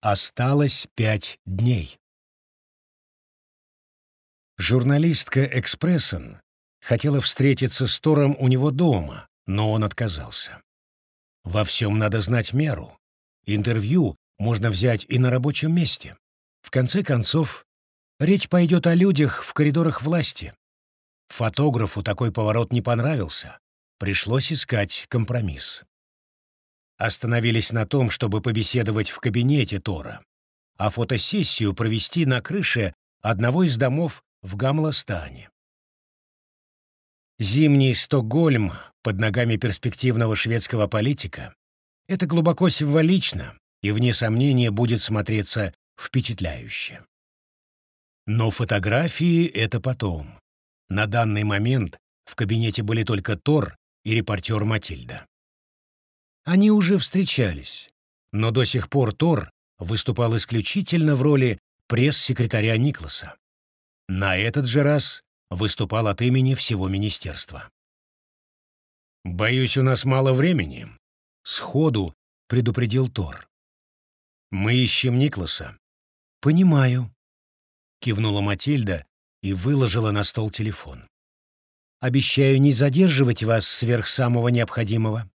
Осталось пять дней. Журналистка «Экспрессон» хотела встретиться с Тором у него дома, но он отказался. Во всем надо знать меру. Интервью можно взять и на рабочем месте. В конце концов, речь пойдет о людях в коридорах власти. Фотографу такой поворот не понравился. Пришлось искать компромисс остановились на том, чтобы побеседовать в кабинете Тора, а фотосессию провести на крыше одного из домов в Гамластане. Зимний Стокгольм под ногами перспективного шведского политика — это глубоко символично и, вне сомнения, будет смотреться впечатляюще. Но фотографии — это потом. На данный момент в кабинете были только Тор и репортер Матильда. Они уже встречались, но до сих пор Тор выступал исключительно в роли пресс-секретаря Никласа. На этот же раз выступал от имени всего министерства. «Боюсь, у нас мало времени», — сходу предупредил Тор. «Мы ищем Никласа». «Понимаю», — кивнула Матильда и выложила на стол телефон. «Обещаю не задерживать вас сверх самого необходимого.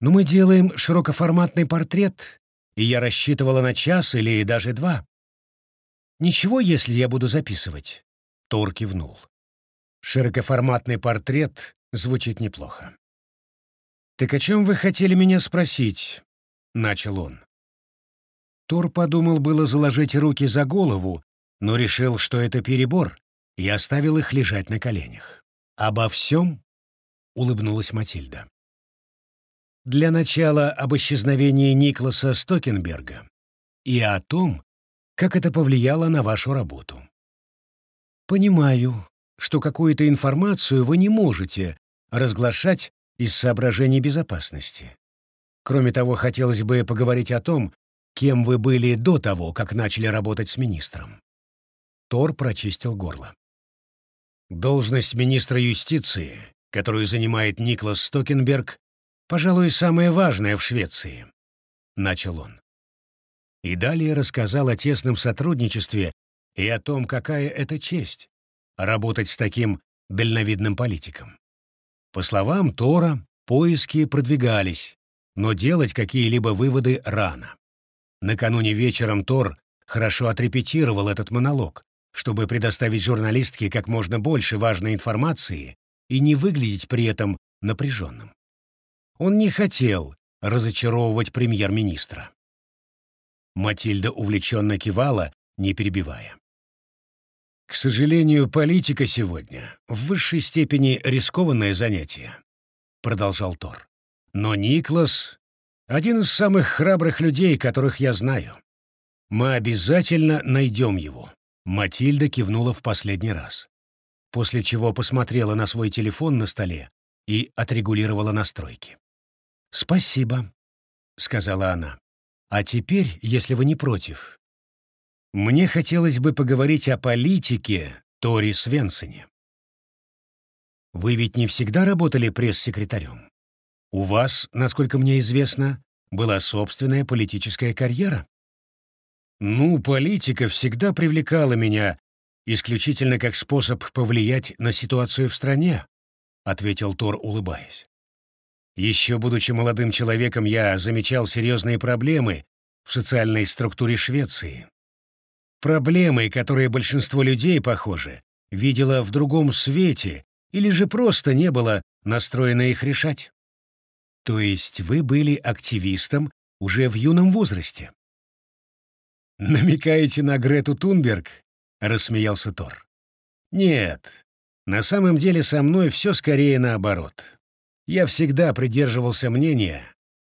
Но мы делаем широкоформатный портрет, и я рассчитывала на час или даже два. Ничего, если я буду записывать. Тор кивнул. Широкоформатный портрет звучит неплохо. «Так о чем вы хотели меня спросить?» — начал он. Тор подумал было заложить руки за голову, но решил, что это перебор, и оставил их лежать на коленях. «Обо всем?» — улыбнулась Матильда. Для начала об исчезновении Никласа Стокенберга и о том, как это повлияло на вашу работу. Понимаю, что какую-то информацию вы не можете разглашать из соображений безопасности. Кроме того, хотелось бы поговорить о том, кем вы были до того, как начали работать с министром. Тор прочистил горло. Должность министра юстиции, которую занимает Никлас Стокенберг, пожалуй, самое важное в Швеции», — начал он. И далее рассказал о тесном сотрудничестве и о том, какая это честь — работать с таким дальновидным политиком. По словам Тора, поиски продвигались, но делать какие-либо выводы рано. Накануне вечером Тор хорошо отрепетировал этот монолог, чтобы предоставить журналистке как можно больше важной информации и не выглядеть при этом напряженным. Он не хотел разочаровывать премьер-министра. Матильда увлеченно кивала, не перебивая. «К сожалению, политика сегодня в высшей степени рискованное занятие», — продолжал Тор. «Но Никлас — один из самых храбрых людей, которых я знаю. Мы обязательно найдем его». Матильда кивнула в последний раз, после чего посмотрела на свой телефон на столе и отрегулировала настройки. «Спасибо», — сказала она. «А теперь, если вы не против, мне хотелось бы поговорить о политике Тори Свенсоне. Вы ведь не всегда работали пресс-секретарем. У вас, насколько мне известно, была собственная политическая карьера. Ну, политика всегда привлекала меня исключительно как способ повлиять на ситуацию в стране, ответил Тор, улыбаясь. Еще будучи молодым человеком, я замечал серьезные проблемы в социальной структуре Швеции. Проблемы, которые большинство людей, похоже, видело в другом свете или же просто не было настроено их решать. То есть вы были активистом уже в юном возрасте? «Намекаете на Грету Тунберг?» — рассмеялся Тор. «Нет, на самом деле со мной все скорее наоборот. Я всегда придерживался мнения,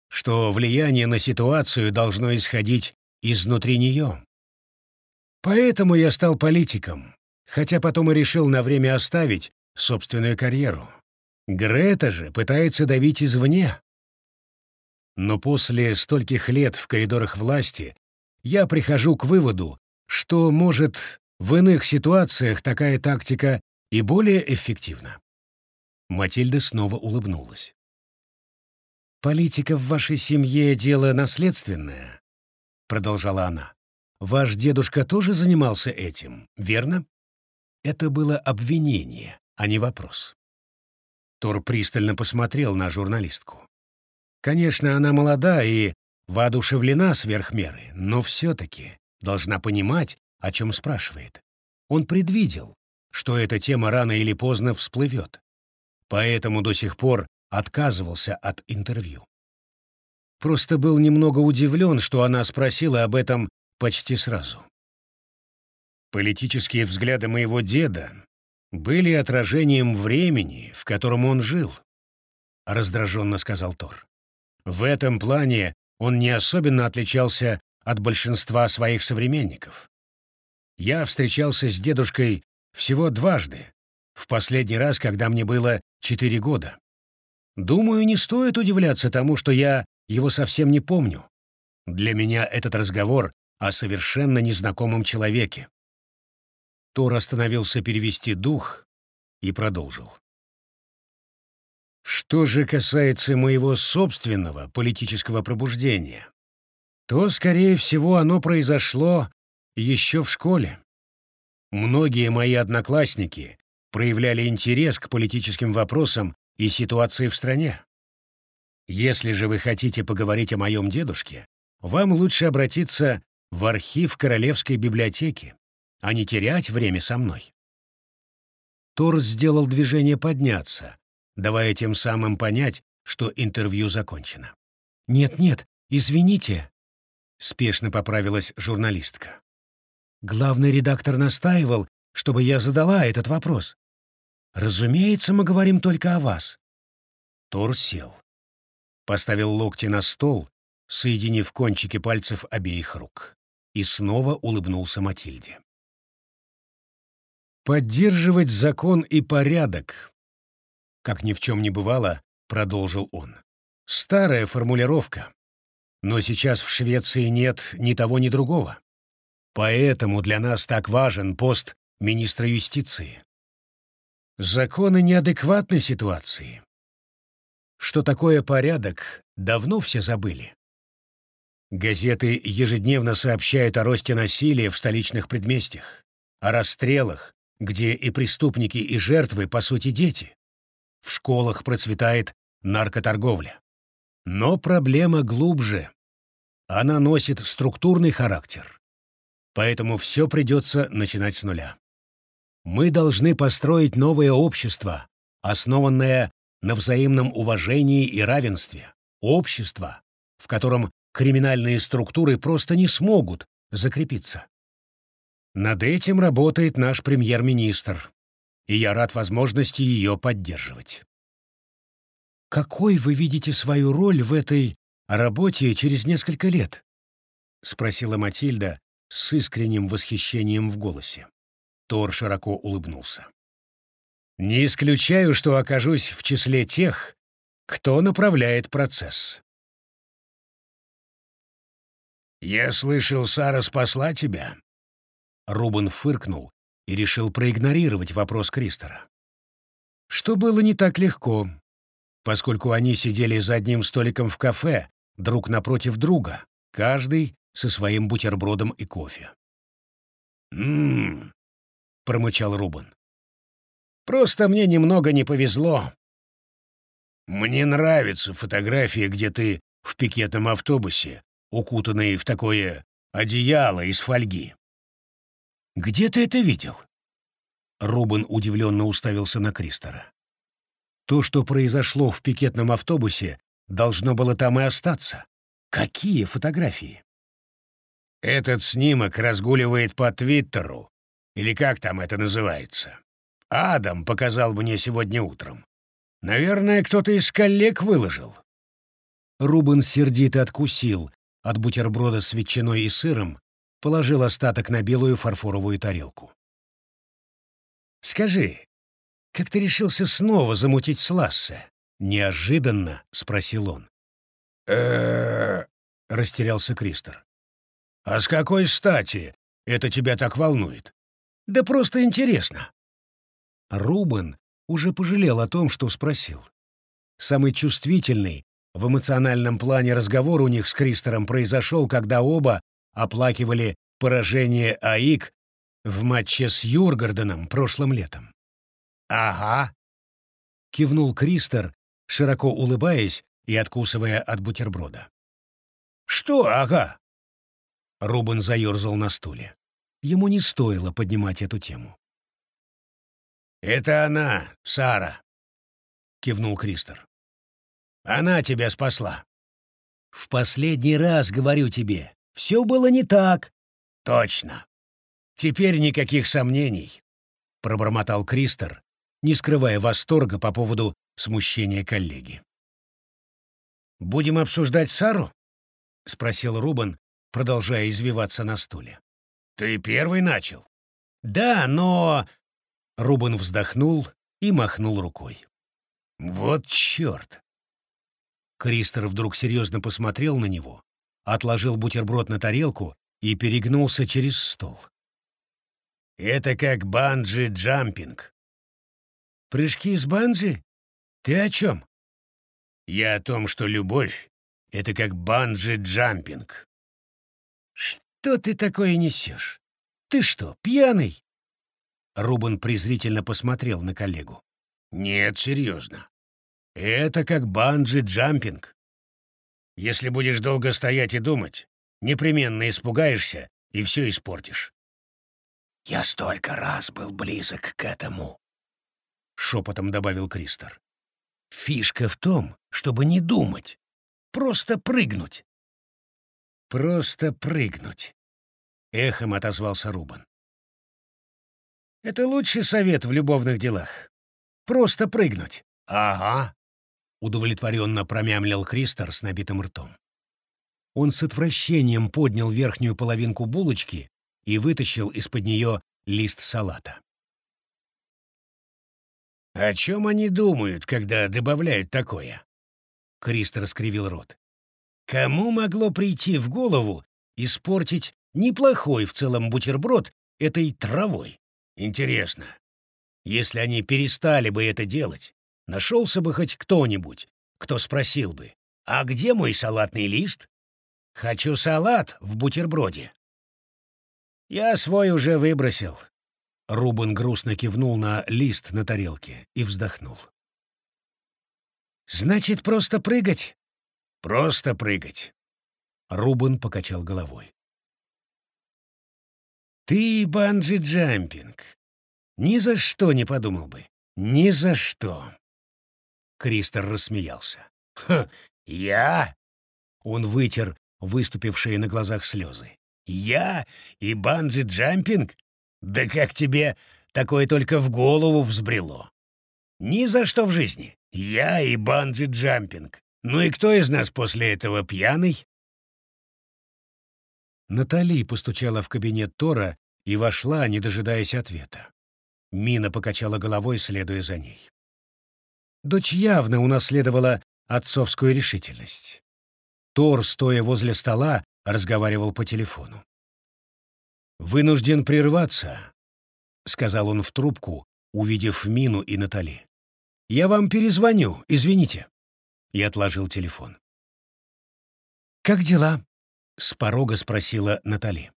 что влияние на ситуацию должно исходить изнутри нее. Поэтому я стал политиком, хотя потом и решил на время оставить собственную карьеру. Грета же пытается давить извне. Но после стольких лет в коридорах власти я прихожу к выводу, что, может, в иных ситуациях такая тактика и более эффективна. Матильда снова улыбнулась. «Политика в вашей семье — дело наследственное. продолжала она. Ваш дедушка тоже занимался этим, верно? Это было обвинение, а не вопрос. Тор пристально посмотрел на журналистку. Конечно, она молода и воодушевлена сверх меры, но все-таки должна понимать, о чем спрашивает. Он предвидел, что эта тема рано или поздно всплывет, поэтому до сих пор отказывался от интервью. Просто был немного удивлен, что она спросила об этом почти сразу. Политические взгляды моего деда были отражением времени, в котором он жил, — раздраженно сказал Тор. В этом плане он не особенно отличался от большинства своих современников. Я встречался с дедушкой всего дважды, в последний раз, когда мне было четыре года. Думаю, не стоит удивляться тому, что я его совсем не помню. Для меня этот разговор о совершенно незнакомом человеке. Тор остановился перевести дух и продолжил. Что же касается моего собственного политического пробуждения, то, скорее всего, оно произошло еще в школе. Многие мои одноклассники проявляли интерес к политическим вопросам и ситуации в стране. Если же вы хотите поговорить о моем дедушке, вам лучше обратиться в архив Королевской библиотеки, а не терять время со мной. Тор сделал движение подняться, давая тем самым понять, что интервью закончено. «Нет-нет, извините», — спешно поправилась журналистка. «Главный редактор настаивал, чтобы я задала этот вопрос. Разумеется, мы говорим только о вас». Тор сел. Поставил локти на стол, соединив кончики пальцев обеих рук и снова улыбнулся Матильде. «Поддерживать закон и порядок», — как ни в чем не бывало, продолжил он. «Старая формулировка. Но сейчас в Швеции нет ни того, ни другого. Поэтому для нас так важен пост министра юстиции. Законы неадекватной ситуации. Что такое порядок, давно все забыли. Газеты ежедневно сообщают о росте насилия в столичных предместьях, о расстрелах, где и преступники, и жертвы, по сути, дети. В школах процветает наркоторговля. Но проблема глубже. Она носит структурный характер. Поэтому все придется начинать с нуля. Мы должны построить новое общество, основанное на взаимном уважении и равенстве. Общество, в котором криминальные структуры просто не смогут закрепиться. Над этим работает наш премьер-министр, и я рад возможности ее поддерживать. «Какой вы видите свою роль в этой работе через несколько лет?» — спросила Матильда с искренним восхищением в голосе. Тор широко улыбнулся. «Не исключаю, что окажусь в числе тех, кто направляет процесс. «Я слышал, Сара спасла тебя?» Рубен фыркнул и решил проигнорировать вопрос Кристера. Что было не так легко, поскольку они сидели за одним столиком в кафе, друг напротив друга, каждый со своим бутербродом и кофе. «М-м-м», промычал Рубен. «Просто мне немного не повезло. Мне нравится фотография, где ты в пикетном автобусе укутанный в такое одеяло из фольги. «Где ты это видел?» Рубен удивленно уставился на Кристора. То, что произошло в пикетном автобусе, должно было там и остаться. Какие фотографии? Этот снимок разгуливает по Твиттеру, или как там это называется. Адам показал мне сегодня утром. Наверное, кто-то из коллег выложил. Рубен сердито откусил от бутерброда с ветчиной и сыром, положил остаток на белую фарфоровую тарелку. «Скажи, как ты решился снова замутить с Лассе?» — неожиданно спросил он. э растерялся Кристер. «А с какой стати это тебя так волнует?» «Да просто интересно». Рубен уже пожалел о том, что спросил. Самый чувствительный в эмоциональном плане разговор у них с Кристером произошел, когда оба оплакивали поражение АИК в матче с Юргарденом прошлым летом. «Ага», — кивнул Кристер, широко улыбаясь и откусывая от бутерброда. «Что «ага»?» Рубен заерзал на стуле. Ему не стоило поднимать эту тему. «Это она, Сара», — кивнул Кристер. «Она тебя спасла». «В последний раз говорю тебе, все было не так». «Точно. Теперь никаких сомнений», — пробормотал Кристер, не скрывая восторга по поводу смущения коллеги. «Будем обсуждать Сару?» — спросил Рубен, продолжая извиваться на стуле. «Ты первый начал». «Да, но...» Рубен вздохнул и махнул рукой. «Вот черт!» Кристер вдруг серьезно посмотрел на него, отложил бутерброд на тарелку и перегнулся через стол. «Это как банджи-джампинг». «Прыжки с банджи? Ты о чем?» «Я о том, что любовь — это как банджи-джампинг». «Что ты такое несешь? Ты что, пьяный?» Рубен презрительно посмотрел на коллегу. «Нет, серьезно. Это как банджи-джампинг. Если будешь долго стоять и думать, непременно испугаешься и все испортишь». «Я столько раз был близок к этому», — шепотом добавил Кристор. «Фишка в том, чтобы не думать, просто прыгнуть». «Просто прыгнуть», — эхом отозвался Рубан. «Это лучший совет в любовных делах. Просто прыгнуть». «Ага», — удовлетворенно промямлил Кристор с набитым ртом. Он с отвращением поднял верхнюю половинку булочки и вытащил из-под нее лист салата. «О чем они думают, когда добавляют такое?» Кристор скривил рот. «Кому могло прийти в голову испортить неплохой в целом бутерброд этой травой? Интересно, если они перестали бы это делать, нашелся бы хоть кто-нибудь, кто спросил бы, «А где мой салатный лист? Хочу салат в бутерброде». Я свой уже выбросил. Рубен грустно кивнул на лист на тарелке и вздохнул. «Значит, просто прыгать?» «Просто прыгать». Рубен покачал головой. «Ты банджи-джампинг. Ни за что не подумал бы. Ни за что. Кристор рассмеялся. «Ха, я?» Он вытер выступившие на глазах слезы. «Я и банджи-джампинг? Да как тебе такое только в голову взбрело? Ни за что в жизни. Я и банджи-джампинг. Ну и кто из нас после этого пьяный?» Натали постучала в кабинет Тора и вошла, не дожидаясь ответа. Мина покачала головой, следуя за ней. Дочь явно унаследовала отцовскую решительность. Тор, стоя возле стола, разговаривал по телефону. «Вынужден прерваться», — сказал он в трубку, увидев Мину и Натали. «Я вам перезвоню, извините». И отложил телефон. «Как дела?» — с порога спросила Натали.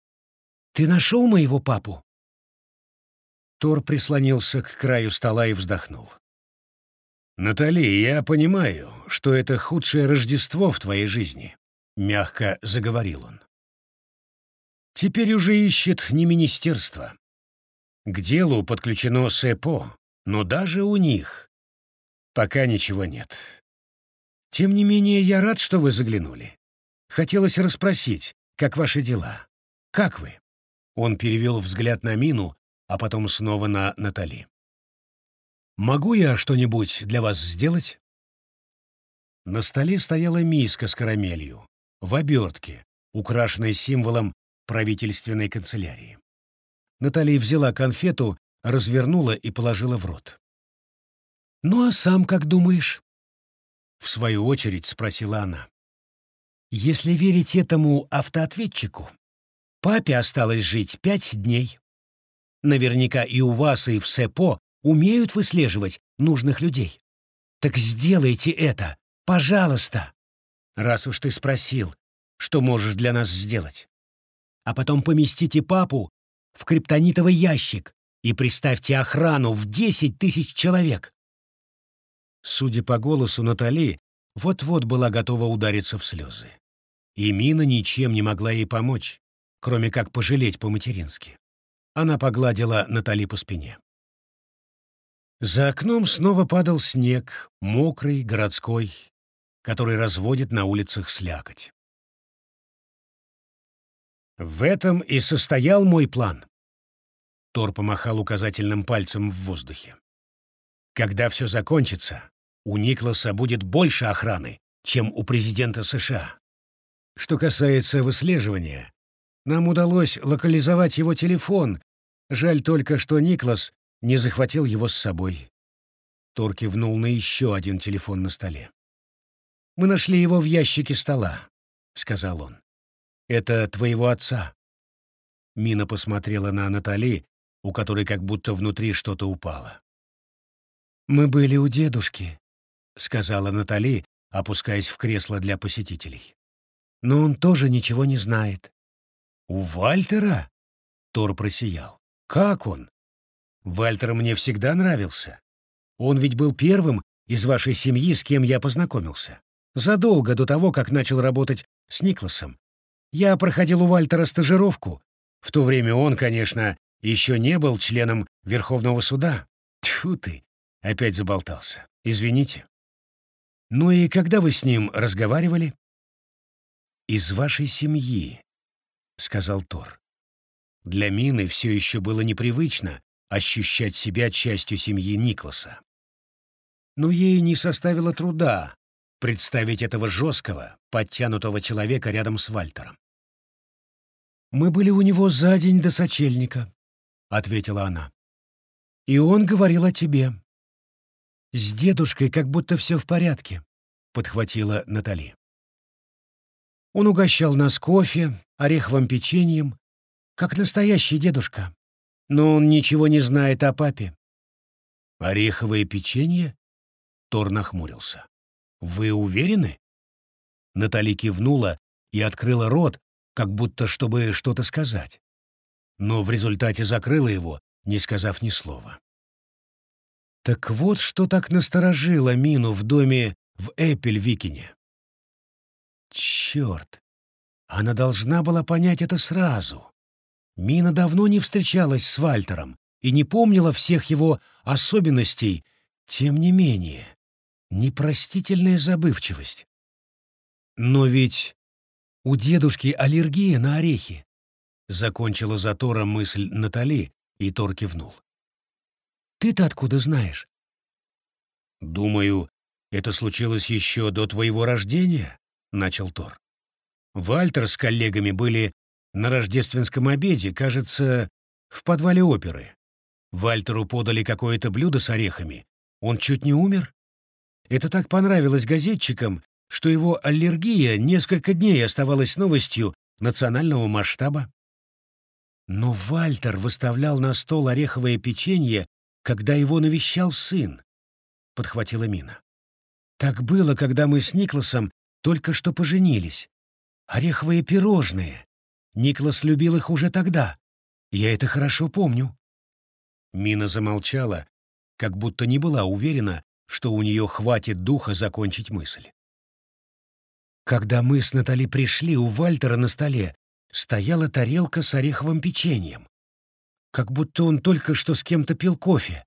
«Ты нашел моего папу?» Тор прислонился к краю стола и вздохнул. «Натали, я понимаю, что это худшее Рождество в твоей жизни», — мягко заговорил он. «Теперь уже ищет не министерство. К делу подключено СЭПО, но даже у них пока ничего нет. Тем не менее, я рад, что вы заглянули. Хотелось расспросить, как ваши дела? Как вы?» Он перевел взгляд на Мину, а потом снова на Натали. Могу я что-нибудь для вас сделать?» На столе стояла миска с карамелью, в обертке, украшенной символом правительственной канцелярии. Наталья взяла конфету, развернула и положила в рот. «Ну а сам как думаешь?» В свою очередь спросила она. «Если верить этому автоответчику, папе осталось жить пять дней. Наверняка и у вас, и в СЭПО умеют выслеживать нужных людей. Так сделайте это, пожалуйста. Раз уж ты спросил, что можешь для нас сделать. а потом поместите папу в криптонитовый ящик и приставьте охрану в десять тысяч человек. Судя по голосу Натали, вот-вот была готова удариться в слезы. И Мина ничем не могла ей помочь, кроме как пожалеть по-матерински. Она погладила Натали по спине. За окном снова падал снег, мокрый, городской, который разводит на улицах слякоть. В этом и состоял мой план. Тор помахал указательным пальцем в воздухе. Когда все закончится, у Никласа будет больше охраны, чем у президента США. Что касается выслеживания, нам удалось локализовать его телефон. Жаль только, что Никлас не захватил его с собой. Тор кивнул на еще один телефон на столе. «Мы нашли его в ящике стола», — сказал он. «Это твоего отца». Мина посмотрела на Натали, у которой как будто внутри что-то упало. «Мы были у дедушки», — сказала Натали, опускаясь в кресло для посетителей. «Но он тоже ничего не знает». «У Вальтера?» — Тор просиял. «Как он?» «Вальтер мне всегда нравился. Он ведь был первым из вашей семьи, с кем я познакомился. Задолго до того, как начал работать с Никласом. Я проходил у Вальтера стажировку. В то время он, конечно, еще не был членом Верховного суда. Тьфу ты, опять заболтался. Извините. Ну и когда вы с ним разговаривали? Из вашей семьи, сказал Тор. Для Мины все еще было непривычно ощущать себя частью семьи Никласа. Но ей не составило труда представить этого жесткого, подтянутого человека рядом с Вальтером. «Мы были у него за день до сочельника», — ответила она. «И он говорил о тебе». «С дедушкой как будто все в порядке», — подхватила Натали. Он угощал нас кофе, ореховым печеньем, как настоящий дедушка. Но он ничего не знает о папе. «Ореховое печенье?» Тор нахмурился. «Вы уверены?» Натали кивнула и открыла рот, как будто чтобы что-то сказать. Но в результате закрыла его, не сказав ни слова. Так вот, что так насторожило Мину в доме в Эппель-Викине. Черт! Она должна была понять это сразу. Мина давно не встречалась с Вальтером и не помнила всех его особенностей, тем не менее, непростительная забывчивость. Но ведь у дедушки аллергия на орехи. Закончила затора мысль Натали, и Тор кивнул. Ты-то откуда знаешь? Думаю, это случилось еще до твоего рождения, начал Тор. Вальтер с коллегами были на рождественском обеде, кажется, в подвале оперы. Вальтеру подали какое-то блюдо с орехами. Он чуть не умер. Это так понравилось газетчикам, что его аллергия несколько дней оставалась новостью национального масштаба. Но Вальтер выставлял на стол ореховое печенье, когда его навещал сын, — подхватила Мина. Так было, когда мы с Никласом только что поженились. Ореховые пирожные. Никлас любил их уже тогда. Я это хорошо помню. Мина замолчала, как будто не была уверена, что у нее хватит духа закончить мысль. Когда мы с Натали пришли, у Вальтера на столе стояла тарелка с ореховым печеньем. Как будто он только что с кем-то пил кофе.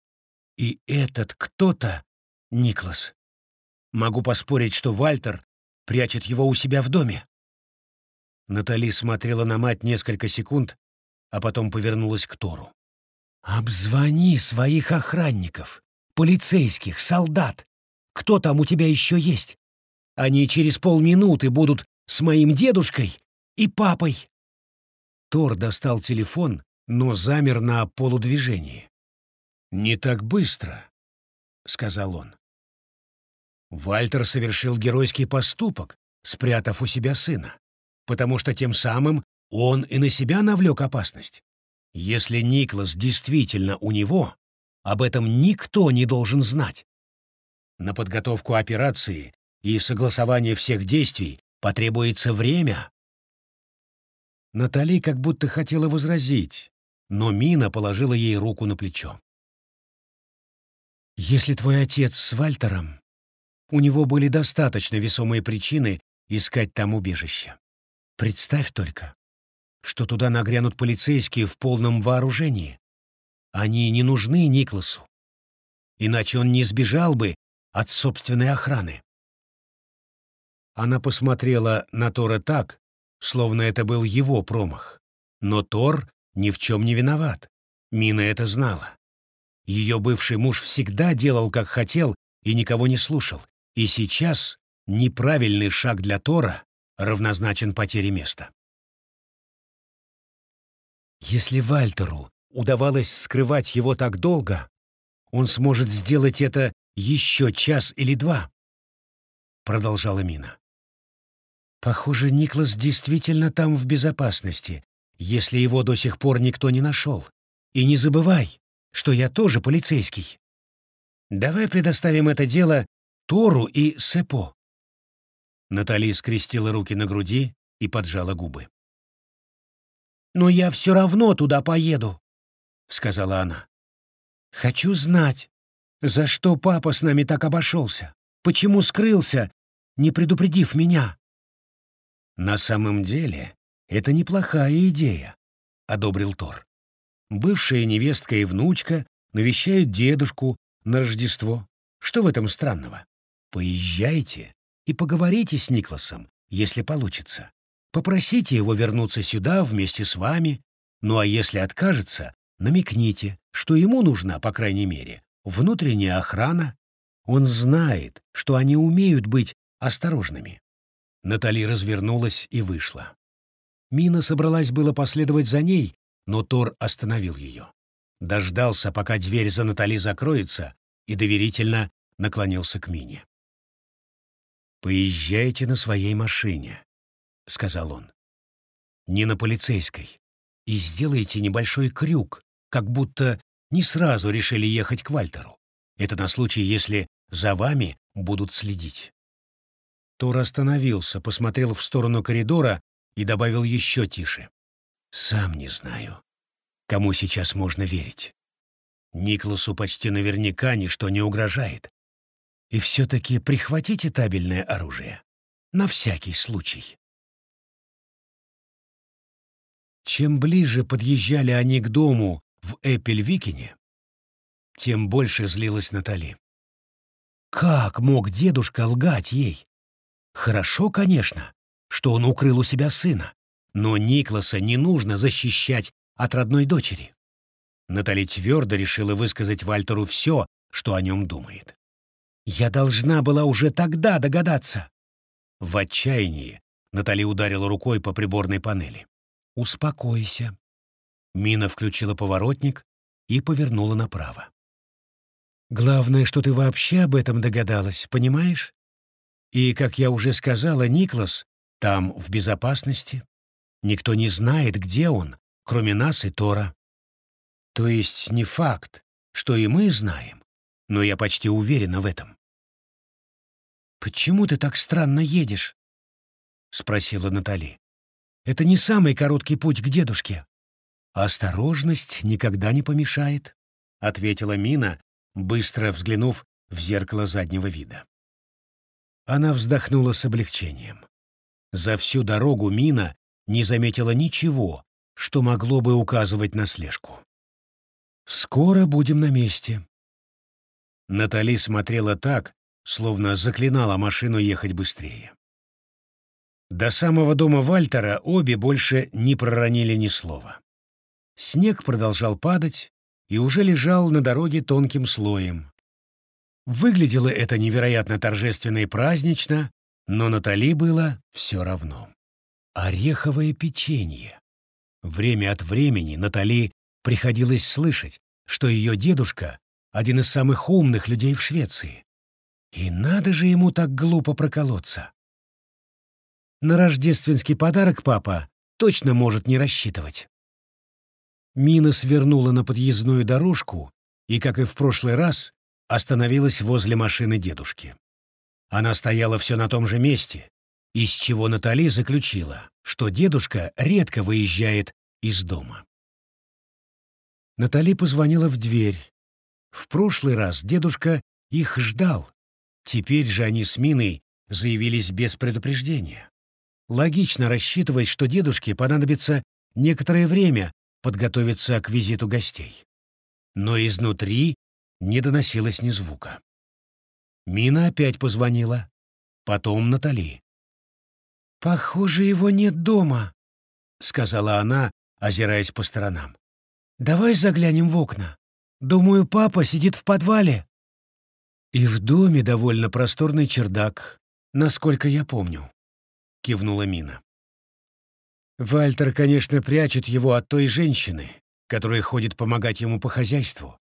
И этот кто-то — Никлас. Могу поспорить, что Вальтер прячет его у себя в доме. Натали смотрела на мать несколько секунд, а потом повернулась к Тору. «Обзвони своих охранников, полицейских, солдат. Кто там у тебя еще есть? Они через полминуты будут с моим дедушкой и папой». Тор достал телефон, но замер на полудвижении. «Не так быстро», — сказал он. Вальтер совершил геройский поступок, спрятав у себя сына, потому что тем самым он и на себя навлек опасность. Если Никлас действительно у него, об этом никто не должен знать. На подготовку операции и согласование всех действий потребуется время, Натали как будто хотела возразить, но Мина положила ей руку на плечо. «Если твой отец с Вальтером, у него были достаточно весомые причины искать там убежище. Представь только, что туда нагрянут полицейские в полном вооружении. Они не нужны Никласу. Иначе он не сбежал бы от собственной охраны. Она посмотрела на Тора так, словно это был его промах. Но Тор ни в чем не виноват. Мина это знала. Ее бывший муж всегда делал, как хотел, и никого не слушал. И сейчас неправильный шаг для Тора равнозначен потере места. Если Вальтеру удавалось скрывать его так долго, он сможет сделать это еще час или два, — продолжала Мина. Похоже, Никлас действительно там в безопасности, если его до сих пор никто не нашел. И не забывай, что я тоже полицейский. Давай предоставим это дело Тору и Сепо. Натали скрестила руки на груди и поджала губы. «Но я все равно туда поеду», — сказала она. «Хочу знать, за что папа с нами так обошелся, почему скрылся, не предупредив меня». «На самом деле, это неплохая идея», — одобрил Тор. «Бывшая невестка и внучка навещают дедушку на Рождество. Что в этом странного? Поезжайте и поговорите с Никласом, если получится. Попросите его вернуться сюда вместе с вами, ну а если откажется, намекните, что ему нужна, по крайней мере, внутренняя охрана. Он знает, что они умеют быть осторожными. Натали развернулась и вышла. Мина собралась было последовать за ней, но Тор остановил ее. Дождался, пока дверь за Натали закроется, и доверительно наклонился к Мине. «Поезжайте на своей машине», — сказал он. «Не на полицейской. И сделайте небольшой крюк, как будто не сразу решили ехать к Вальтеру. Это на случай, если за вами будут следить». Тор остановился, посмотрел в сторону коридора и добавил еще тише. «Сам не знаю, кому сейчас можно верить. Никласу почти наверняка ничто не угрожает. И все-таки прихватите табельное оружие. На всякий случай». Чем ближе подъезжали они к дому в Эпельвикине, тем больше злилась Натали. Как мог дедушка лгать ей? Хорошо, конечно, что он укрыл у себя сына, но Никласа не нужно защищать от родной дочери. Натали твердо решила высказать Вальтеру все, что о нем думает. «Я должна была уже тогда догадаться!» В отчаянии Натали ударила рукой по приборной панели. «Успокойся». Мина включила поворотник и повернула направо. «Главное, что ты вообще об этом догадалась, понимаешь? И, как я уже сказала, Никлас там в безопасности. Никто не знает, где он, кроме нас и Тора. То есть не факт, что и мы знаем, но я почти уверена в этом. «Почему ты так странно едешь?» — спросила Натали. «Это не самый короткий путь к дедушке». «Осторожность никогда не помешает», — ответила Мина, быстро взглянув в зеркало заднего вида. Она вздохнула с облегчением. За всю дорогу Мина не заметила ничего, что могло бы указывать на слежку. «Скоро будем на месте». Натали смотрела так, словно заклинала машину ехать быстрее. До самого дома Вальтера обе больше не проронили ни слова. Снег продолжал падать и уже лежал на дороге тонким слоем, Выглядело это невероятно торжественно и празднично, но Натали было все равно. Ореховое печенье. Время от времени Натали приходилось слышать, что ее дедушка — один из самых умных людей в Швеции. И надо же ему так глупо проколоться. На рождественский подарок папа точно может не рассчитывать. Мина свернула на подъездную дорожку и, как и в прошлый раз, остановилась возле машины дедушки. Она стояла все на том же месте, из чего Натали заключила, что дедушка редко выезжает из дома. Натали позвонила в дверь. В прошлый раз дедушка их ждал. Теперь же они с Миной заявились без предупреждения. Логично рассчитывать, что дедушке понадобится некоторое время подготовиться к визиту гостей. Но изнутри не доносилось ни звука. Мина опять позвонила. Потом Натали. «Похоже, его нет дома», — сказала она, озираясь по сторонам. «Давай заглянем в окна. Думаю, папа сидит в подвале». «И в доме довольно просторный чердак, насколько я помню», — кивнула Мина. «Вальтер, конечно, прячет его от той женщины, которая ходит помогать ему по хозяйству.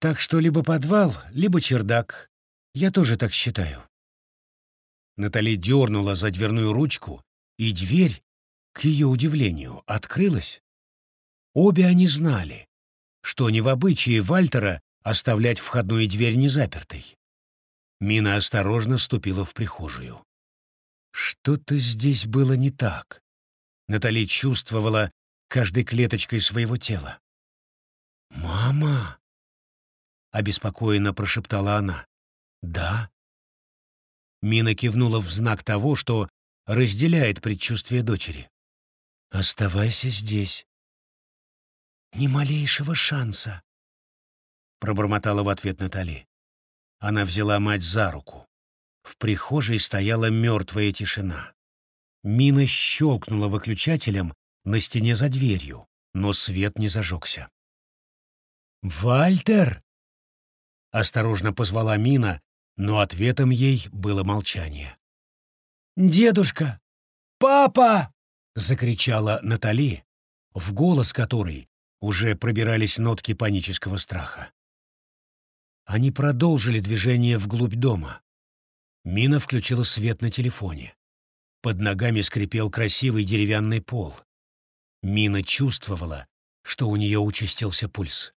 Так что либо подвал, либо чердак. Я тоже так считаю». Натали дернула за дверную ручку, и дверь, к ее удивлению, открылась. Обе они знали, что не в обычае Вальтера оставлять входную дверь незапертой. Мина осторожно ступила в прихожую. Что-то здесь было не так. Натали чувствовала каждой клеточкой своего тела. «Мама!» — обеспокоенно прошептала она. «Да?» Мина кивнула в знак того, что разделяет предчувствие дочери. «Оставайся здесь». «Ни малейшего шанса», — пробормотала в ответ Натали. Она взяла мать за руку. В прихожей стояла мертвая тишина. Мина щелкнула выключателем на стене за дверью, но свет не зажегся. «Вальтер!» — осторожно позвала Мина, но ответом ей было молчание. «Дедушка! Папа!» — закричала Натали, в голос которой уже пробирались нотки панического страха. Они продолжили движение вглубь дома. Мина включила свет на телефоне. Под ногами скрипел красивый деревянный пол. Мина чувствовала, что у нее участился пульс.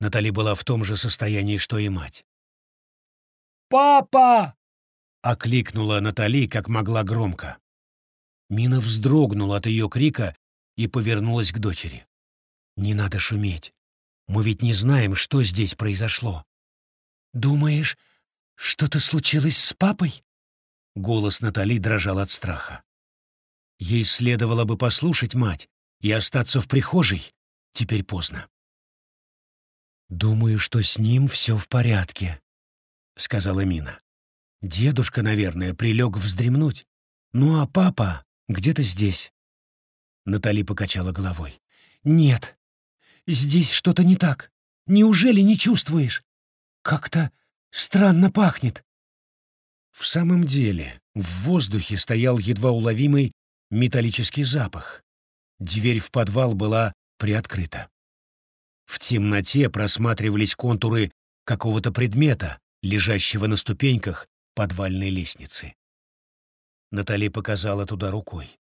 Натали была в том же состоянии, что и мать. «Папа!» — окликнула Натали, как могла громко. Мина вздрогнула от ее крика и повернулась к дочери. «Не надо шуметь. Мы ведь не знаем, что здесь произошло». «Думаешь, что-то случилось с папой?» Голос Натали дрожал от страха. Ей следовало бы послушать мать и остаться в прихожей. Теперь поздно. «Думаю, что с ним все в порядке», — сказала Мина. «Дедушка, наверное, прилег вздремнуть. Ну а папа где-то здесь». Натали покачала головой. «Нет, здесь что-то не так. Неужели не чувствуешь? Как-то странно пахнет». В самом деле, в воздухе стоял едва уловимый металлический запах. Дверь в подвал была приоткрыта. В темноте просматривались контуры какого-то предмета, лежащего на ступеньках подвальной лестницы. Натали показала туда рукой.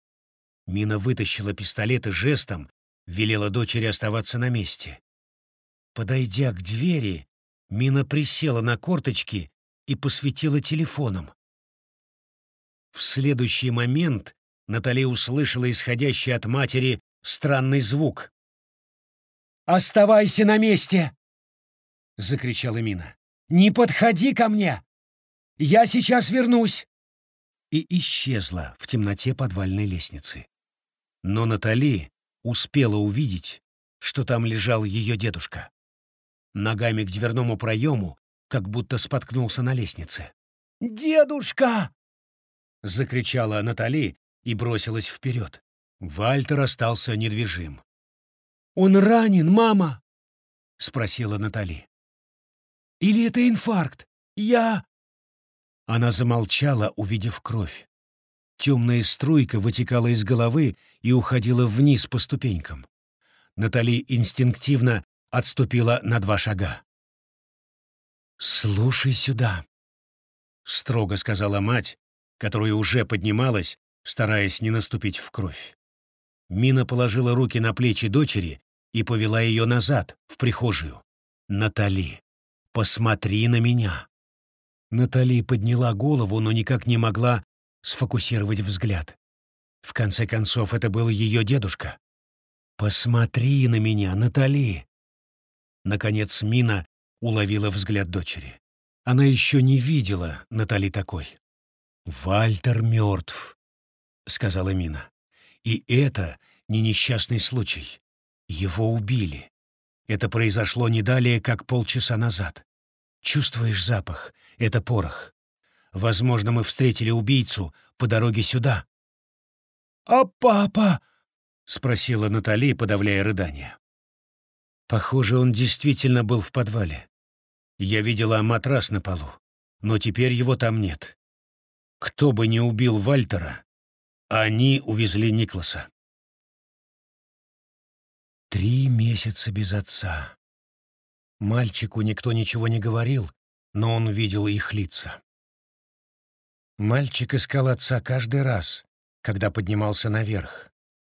Мина вытащила пистолет и жестом велела дочери оставаться на месте. Подойдя к двери, Мина присела на корточки и посветила телефоном. В следующий момент Натали услышала исходящий от матери странный звук. «Оставайся на месте!» — закричала Мина. «Не подходи ко мне! Я сейчас вернусь!» И исчезла в темноте подвальной лестницы. Но Натали успела увидеть, что там лежал ее дедушка. Ногами к дверному проему, как будто споткнулся на лестнице. «Дедушка!» — закричала Натали и бросилась вперед. Вальтер остался недвижим. «Он ранен, мама?» — спросила Натали. Или это инфаркт? Я...» Она замолчала, увидев кровь. Темная струйка вытекала из головы и уходила вниз по ступенькам. Натали инстинктивно отступила на два шага. «Слушай сюда», — строго сказала мать, которая уже поднималась, стараясь не наступить в кровь. Мина положила руки на плечи дочери и повела ее назад, в прихожую. «Натали, Посмотри на меня. Натали подняла голову, но никак не могла сфокусировать взгляд. В конце концов, это был ее дедушка. «Посмотри на меня, Натали!» Наконец Мина уловила взгляд дочери. Она еще не видела Натали такой. «Вальтер мертв», — сказала Мина. «И это не несчастный случай. Его убили. Это произошло не далее, как полчаса назад. Чувствуешь запах? Это порох. Возможно, мы встретили убийцу по дороге сюда». «А папа?» — спросила Натали, подавляя рыдание. Похоже, он действительно был в подвале. Я видела матрас на полу, но теперь его там нет. Кто бы ни убил Вальтера, они увезли Никласа. Три месяца без отца. Мальчику никто ничего не говорил, но он видел их лица. Мальчик искал отца каждый раз, когда поднимался наверх,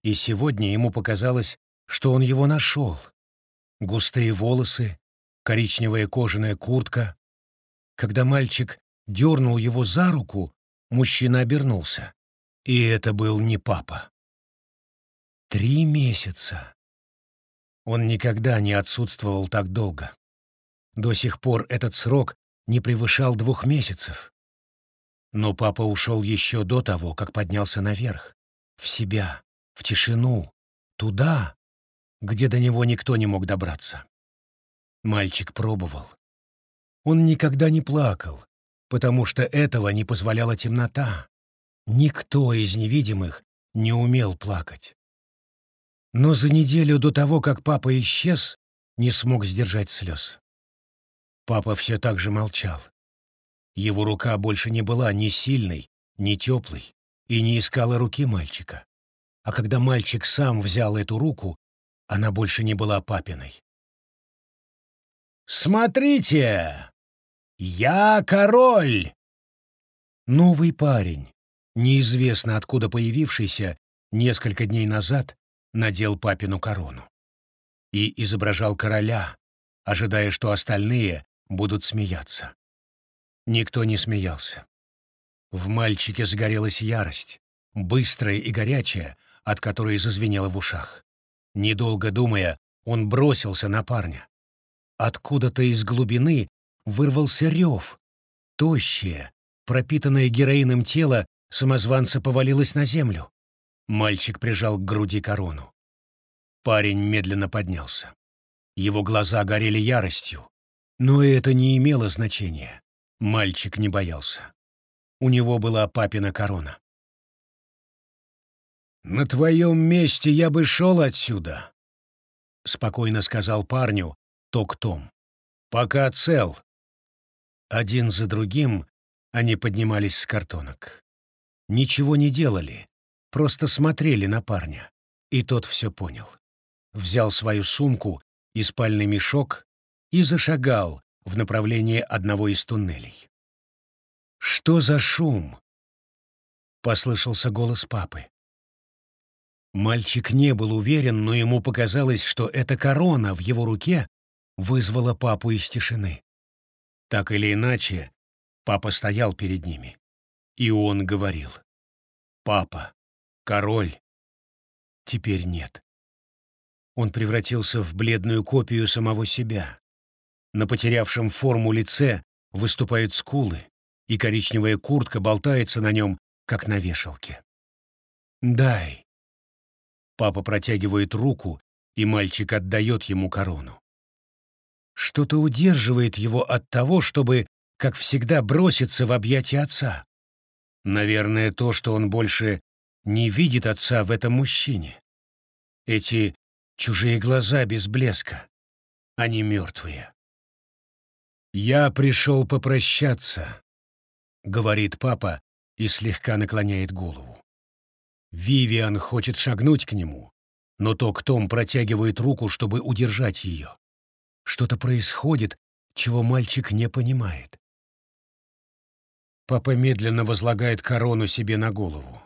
и сегодня ему показалось, что он его нашел. Густые волосы, коричневая кожаная куртка. Когда мальчик дернул его за руку, мужчина обернулся. И это был не папа. Три месяца. Он никогда не отсутствовал так долго. До сих пор этот срок не превышал двух месяцев. Но папа ушел еще до того, как поднялся наверх, в себя, в тишину, туда, где до него никто не мог добраться. Мальчик пробовал. Он никогда не плакал, потому что этого не позволяла темнота. Никто из невидимых не умел плакать. Но за неделю до того, как папа исчез, не смог сдержать слез. Папа все так же молчал. Его рука больше не была ни сильной, ни теплой и не искала руки мальчика. А когда мальчик сам взял эту руку, она больше не была папиной. «Смотрите! Я король!» Новый парень, неизвестно откуда появившийся, несколько дней назад надел папину корону и изображал короля, ожидая, что остальные будут смеяться. Никто не смеялся. В мальчике сгорелась ярость, быстрая и горячая, от которой зазвенела в ушах. Недолго думая, он бросился на парня. Откуда-то из глубины вырвался рев. Тощее, пропитанное героином тело самозванца повалилось на землю. Мальчик прижал к груди корону. Парень медленно поднялся. Его глаза горели яростью. Но это не имело значения. Мальчик не боялся. У него была папина корона. «На твоем месте я бы шел отсюда», — спокойно сказал парню Ток-Том. «Пока цел». Один за другим они поднимались с картонок. Ничего не делали, просто смотрели на парня, и тот все понял. Взял свою сумку и спальный мешок и зашагал в направлении одного из туннелей. «Что за шум?» — послышался голос папы. Мальчик не был уверен, но ему показалось, что эта корона в его руке вызвала папу из тишины. Так или иначе, папа стоял перед ними, и он говорил. «Папа, король». Теперь нет. Он превратился в бледную копию самого себя. На потерявшем форму лице выступают скулы, и коричневая куртка болтается на нем, как на вешалке. «Дай», Папа протягивает руку, и мальчик отдает ему корону. Что-то удерживает его от того, чтобы, как всегда, броситься в объятия отца. Наверное, то, что он больше не видит отца в этом мужчине. Эти чужие глаза без блеска. Они мертвые. «Я пришел попрощаться», — говорит папа и слегка наклоняет голову. Вивиан хочет шагнуть к нему, но Ток-Том протягивает руку, чтобы удержать ее. Что-то происходит, чего мальчик не понимает. Папа медленно возлагает корону себе на голову.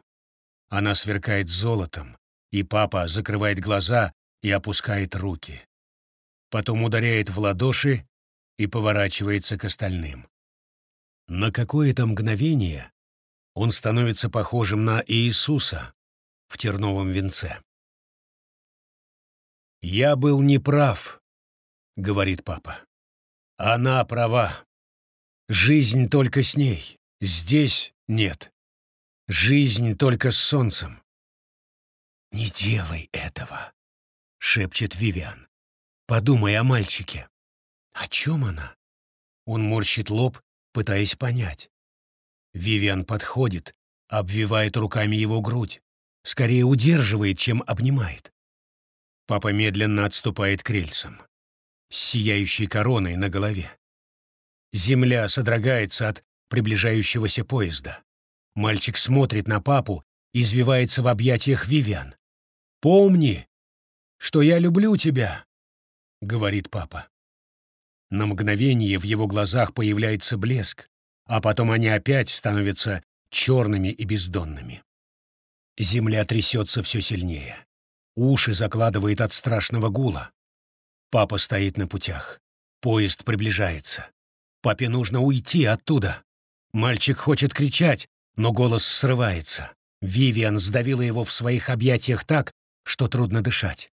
Она сверкает золотом, и папа закрывает глаза и опускает руки. Потом ударяет в ладоши и поворачивается к остальным. На какое-то мгновение Он становится похожим на Иисуса в терновом венце. «Я был неправ», — говорит папа. «Она права. Жизнь только с ней. Здесь нет. Жизнь только с солнцем». «Не делай этого», — шепчет Вивиан. «Подумай о мальчике». «О чем она?» Он морщит лоб, пытаясь понять. Вивиан подходит, обвивает руками его грудь, скорее удерживает, чем обнимает. Папа медленно отступает к рельсам, с сияющей короной на голове. Земля содрогается от приближающегося поезда. Мальчик смотрит на папу, извивается в объятиях Вивиан. «Помни, что я люблю тебя», — говорит папа. На мгновение в его глазах появляется блеск, а потом они опять становятся черными и бездонными. Земля трясется все сильнее. Уши закладывает от страшного гула. Папа стоит на путях. Поезд приближается. Папе нужно уйти оттуда. Мальчик хочет кричать, но голос срывается. Вивиан сдавила его в своих объятиях так, что трудно дышать.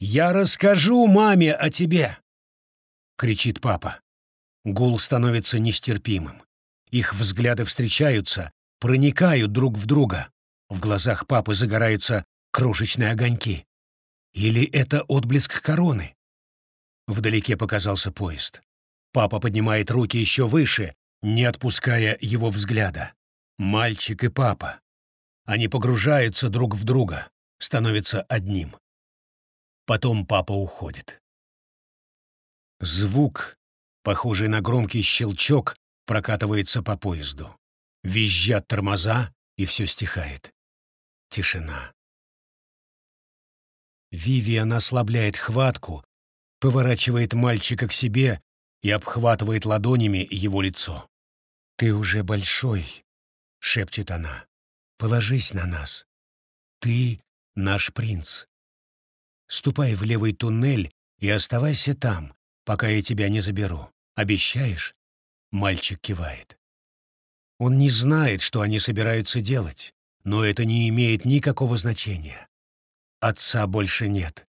«Я расскажу маме о тебе!» — кричит папа. Гул становится нестерпимым. Их взгляды встречаются, проникают друг в друга. В глазах папы загораются крошечные огоньки. Или это отблеск короны? Вдалеке показался поезд. Папа поднимает руки еще выше, не отпуская его взгляда. Мальчик и папа. Они погружаются друг в друга, становятся одним. Потом папа уходит. Звук, похожий на громкий щелчок, прокатывается по поезду. Визжат тормоза, и все стихает. Тишина. Вивиан ослабляет хватку, поворачивает мальчика к себе и обхватывает ладонями его лицо. «Ты уже большой», — шепчет она. «Положись на нас. Ты наш принц. Ступай в левый туннель и оставайся там, пока я тебя не заберу. Обещаешь?» Мальчик кивает. Он не знает, что они собираются делать, но это не имеет никакого значения. Отца больше нет.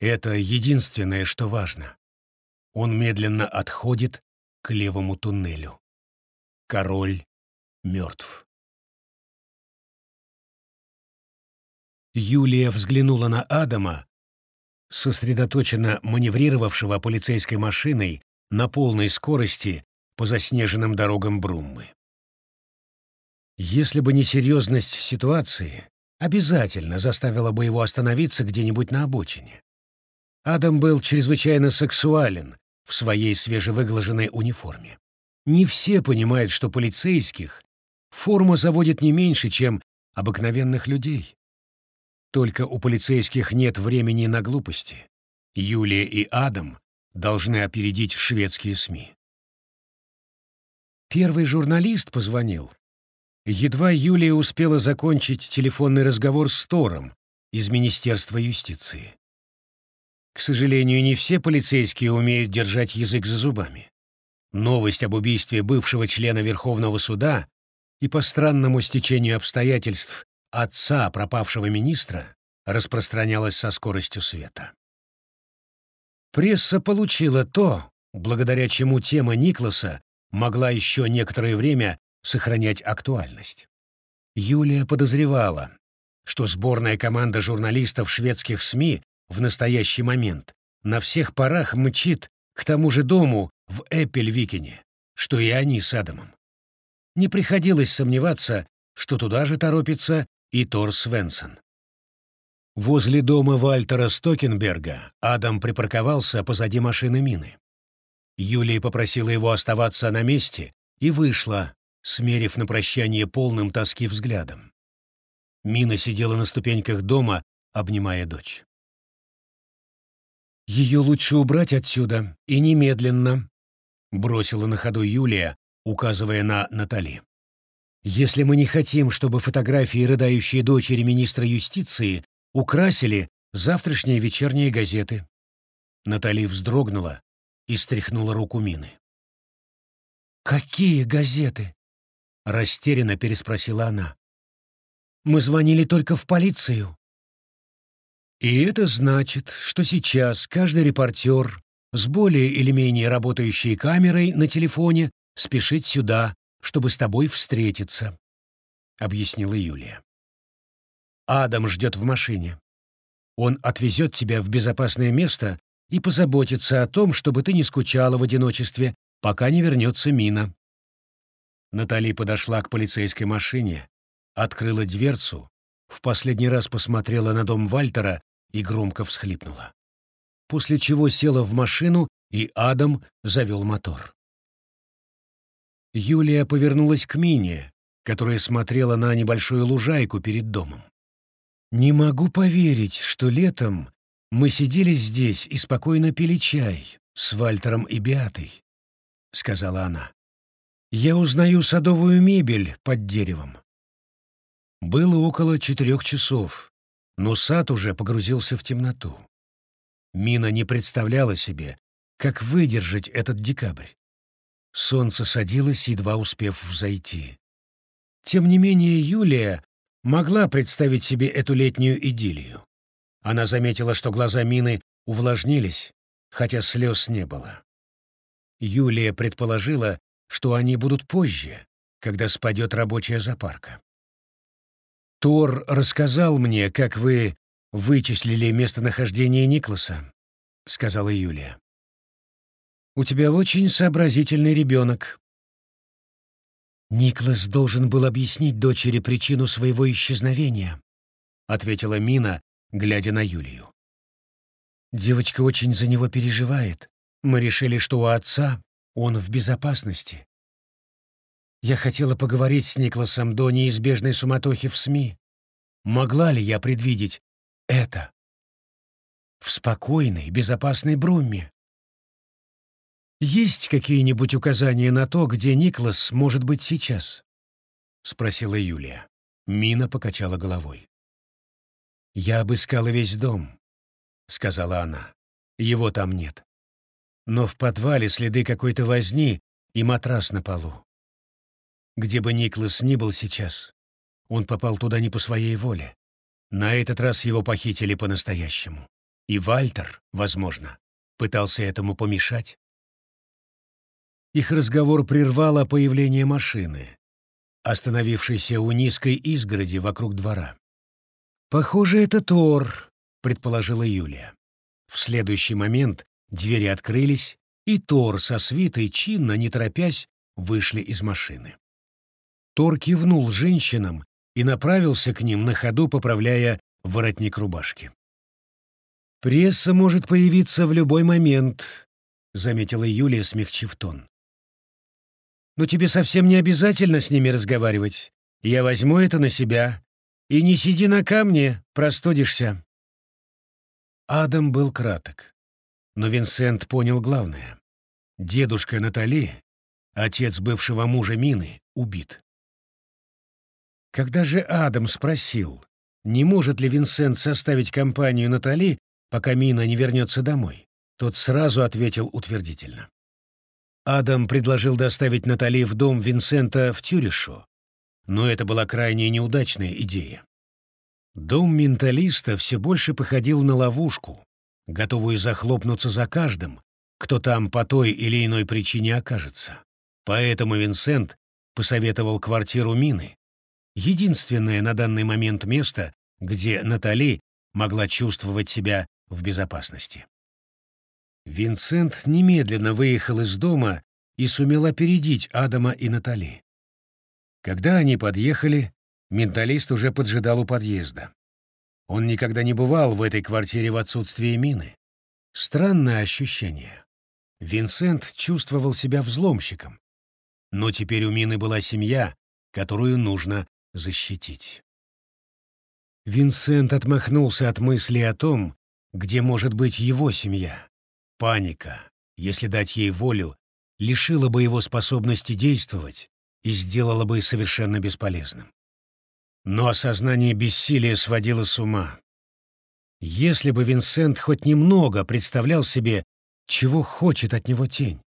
Это единственное, что важно. Он медленно отходит к левому туннелю. Король мертв. Юлия взглянула на Адама, сосредоточенно маневрировавшего полицейской машиной на полной скорости по заснеженным дорогам Бруммы. Если бы не серьезность ситуации, обязательно заставила бы его остановиться где-нибудь на обочине. Адам был чрезвычайно сексуален в своей свежевыглаженной униформе. Не все понимают, что полицейских форма заводит не меньше, чем обыкновенных людей. Только у полицейских нет времени на глупости. Юлия и Адам должны опередить шведские СМИ. Первый журналист позвонил. Едва Юлия успела закончить телефонный разговор с Тором из Министерства юстиции. К сожалению, не все полицейские умеют держать язык за зубами. Новость об убийстве бывшего члена Верховного суда и по странному стечению обстоятельств отца пропавшего министра распространялась со скоростью света. Пресса получила то, благодаря чему тема Никласа могла еще некоторое время сохранять актуальность. Юлия подозревала, что сборная команда журналистов шведских СМИ в настоящий момент на всех парах мчит к тому же дому в Эппельвикене, что и они с Адамом. Не приходилось сомневаться, что туда же торопится и Тор Свенсон. Возле дома Вальтера Стокенберга Адам припарковался позади машины мины. Юлия попросила его оставаться на месте и вышла, смерив на прощание полным тоски взглядом. Мина сидела на ступеньках дома, обнимая дочь. «Ее лучше убрать отсюда, и немедленно», — бросила на ходу Юлия, указывая на Натали. «Если мы не хотим, чтобы фотографии рыдающей дочери министра юстиции украсили завтрашние вечерние газеты. Натали вздрогнула и стряхнула руку Мины. «Какие газеты?» — растерянно переспросила она. «Мы звонили только в полицию». И это значит, что сейчас каждый репортер с более или менее работающей камерой на телефоне спешит сюда, чтобы с тобой встретиться, — объяснила Юлия. Адам ждет в машине. Он отвезет тебя в безопасное место и позаботится о том, чтобы ты не скучала в одиночестве, пока не вернется Мина. Натали подошла к полицейской машине, открыла дверцу, в последний раз посмотрела на дом Вальтера и громко всхлипнула. После чего села в машину, и Адам завел мотор. Юлия повернулась к Мине, которая смотрела на небольшую лужайку перед домом. «Не могу поверить, что летом мы сидели здесь и спокойно пили чай с Вальтером и Беатой», — сказала она. «Я узнаю садовую мебель под деревом». Было около четырех часов, но сад уже погрузился в темноту. Мина не представляла себе, как выдержать этот декабрь. Солнце садилось, едва успев взойти. Тем не менее Юлия могла представить себе эту летнюю идиллию. Она заметила, что глаза Мины увлажнились, хотя слез не было. Юлия предположила, что они будут позже, когда спадет рабочая запарка. «Тор рассказал мне, как вы вычислили местонахождение Никласа», — сказала Юлия. «У тебя очень сообразительный ребенок. «Никлас должен был объяснить дочери причину своего исчезновения», — ответила Мина, глядя на Юлию. «Девочка очень за него переживает. Мы решили, что у отца он в безопасности. Я хотела поговорить с Никласом до неизбежной суматохи в СМИ. Могла ли я предвидеть это? В спокойной, безопасной Брумме. «Есть какие-нибудь указания на то, где Никлас может быть сейчас?» — спросила Юлия. Мина покачала головой. «Я обыскала весь дом», — сказала она. «Его там нет. Но в подвале следы какой-то возни и матрас на полу. Где бы Никлас ни был сейчас, он попал туда не по своей воле. На этот раз его похитили по-настоящему. И Вальтер, возможно, пытался этому помешать. Их разговор прервало появление машины, остановившейся у низкой изгороди вокруг двора. «Похоже, это Тор», — предположила Юлия. В следующий момент двери открылись, и Тор со свитой, чинно, не торопясь, вышли из машины. Тор кивнул женщинам и направился к ним на ходу, поправляя воротник рубашки. «Пресса может появиться в любой момент», — заметила Юлия, смягчив тон. Но тебе совсем не обязательно с ними разговаривать. Я возьму это на себя. И не сиди на камне, простудишься». Адам был краток. Но Винсент понял главное. Дедушка Натали, отец бывшего мужа Мины, убит. Когда же Адам спросил, не может ли Винсент составить компанию Натали, пока Мина не вернется домой, тот сразу ответил утвердительно. Адам предложил доставить Натали в дом Винсента в Тюришу, но это была крайне неудачная идея. Дом менталиста все больше походил на ловушку, готовую захлопнуться за каждым, кто там по той или иной причине окажется. Поэтому Винсент посоветовал квартиру Мины, единственное на данный момент место, где Натали могла чувствовать себя в безопасности. Винсент немедленно выехал из дома и сумел опередить Адама и Натали. Когда они подъехали, менталист уже поджидал у подъезда. Он никогда не бывал в этой квартире в отсутствие мины. Странное ощущение. Винсент чувствовал себя взломщиком. Но теперь у мины была семья, которую нужно защитить. Винсент отмахнулся от мысли о том, где может быть его семья. Паника, если дать ей волю, лишила бы его способности действовать и сделала бы совершенно бесполезным. Но осознание бессилия сводило с ума. Если бы Винсент хоть немного представлял себе, чего хочет от него тень,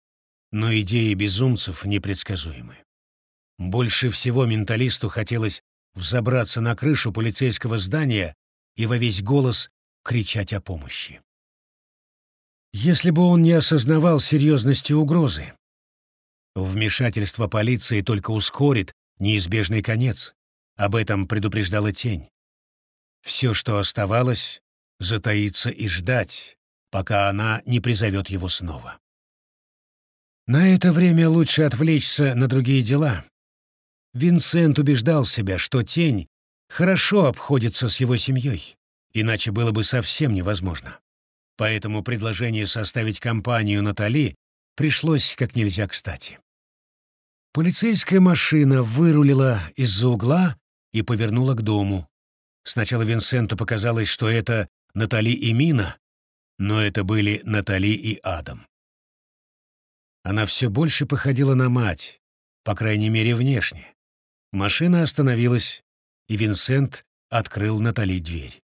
но идеи безумцев непредсказуемы. Больше всего менталисту хотелось взобраться на крышу полицейского здания и во весь голос кричать о помощи. Если бы он не осознавал серьезности угрозы, вмешательство полиции только ускорит неизбежный конец. Об этом предупреждала тень. Все, что оставалось, затаиться и ждать, пока она не призовет его снова. На это время лучше отвлечься на другие дела. Винсент убеждал себя, что тень хорошо обходится с его семьей, иначе было бы совсем невозможно. Поэтому предложение составить компанию Натали пришлось как нельзя кстати. Полицейская машина вырулила из-за угла и повернула к дому. Сначала Винсенту показалось, что это Натали и Мина, но это были Натали и Адам. Она все больше походила на мать, по крайней мере, внешне. Машина остановилась, и Винсент открыл Натали дверь.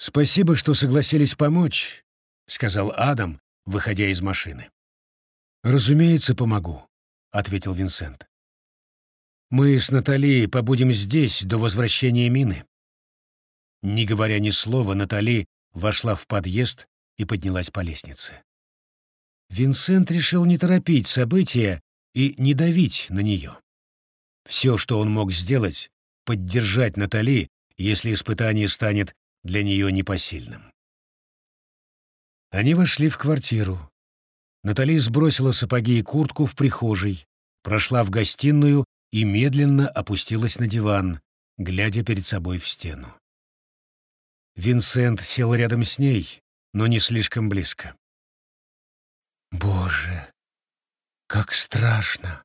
«Спасибо, что согласились помочь», — сказал Адам, выходя из машины. «Разумеется, помогу», — ответил Винсент. «Мы с Натали побудем здесь до возвращения Мины». Не говоря ни слова, Натали вошла в подъезд и поднялась по лестнице. Винсент решил не торопить события и не давить на нее. Все, что он мог сделать, — поддержать Натали, если испытание станет для нее непосильным. Они вошли в квартиру. Натали сбросила сапоги и куртку в прихожей, прошла в гостиную и медленно опустилась на диван, глядя перед собой в стену. Винсент сел рядом с ней, но не слишком близко. «Боже, как страшно!»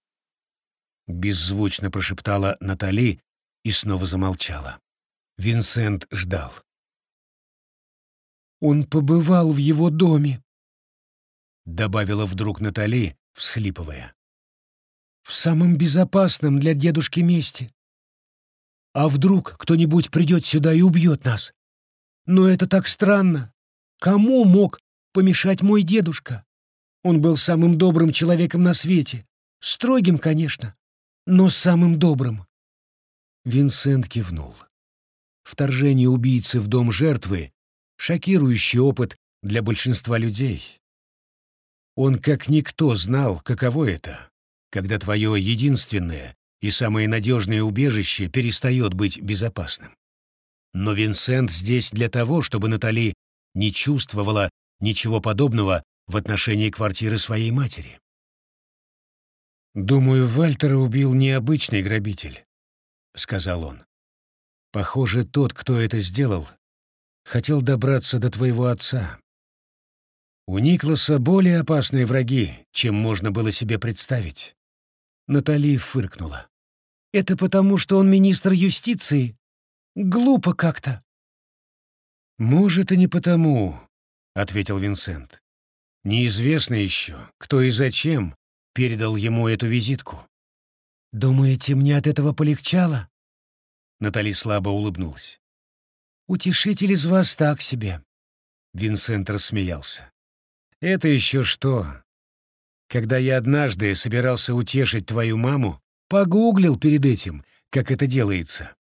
— беззвучно прошептала Натали и снова замолчала. Винсент ждал. Он побывал в его доме, — добавила вдруг Натали, всхлипывая. В самом безопасном для дедушки месте. А вдруг кто-нибудь придет сюда и убьет нас? Но это так странно. Кому мог помешать мой дедушка? Он был самым добрым человеком на свете. Строгим, конечно, но самым добрым. Винсент кивнул. Вторжение убийцы в дом жертвы шокирующий опыт для большинства людей. Он как никто знал, каково это, когда твое единственное и самое надежное убежище перестает быть безопасным. Но Винсент здесь для того, чтобы Натали не чувствовала ничего подобного в отношении квартиры своей матери. «Думаю, Вальтера убил необычный грабитель», — сказал он. «Похоже, тот, кто это сделал, хотел добраться до твоего отца. У Никласа более опасные враги, чем можно было себе представить. Натали фыркнула. «Это потому, что он министр юстиции? Глупо как-то». «Может, и не потому», — ответил Винсент. «Неизвестно еще, кто и зачем передал ему эту визитку». «Думаете, мне от этого полегчало?» Натали слабо улыбнулась. Утешитель из вас так себе. Винсент рассмеялся. Это еще что? Когда я однажды собирался утешить твою маму, погуглил перед этим, как это делается.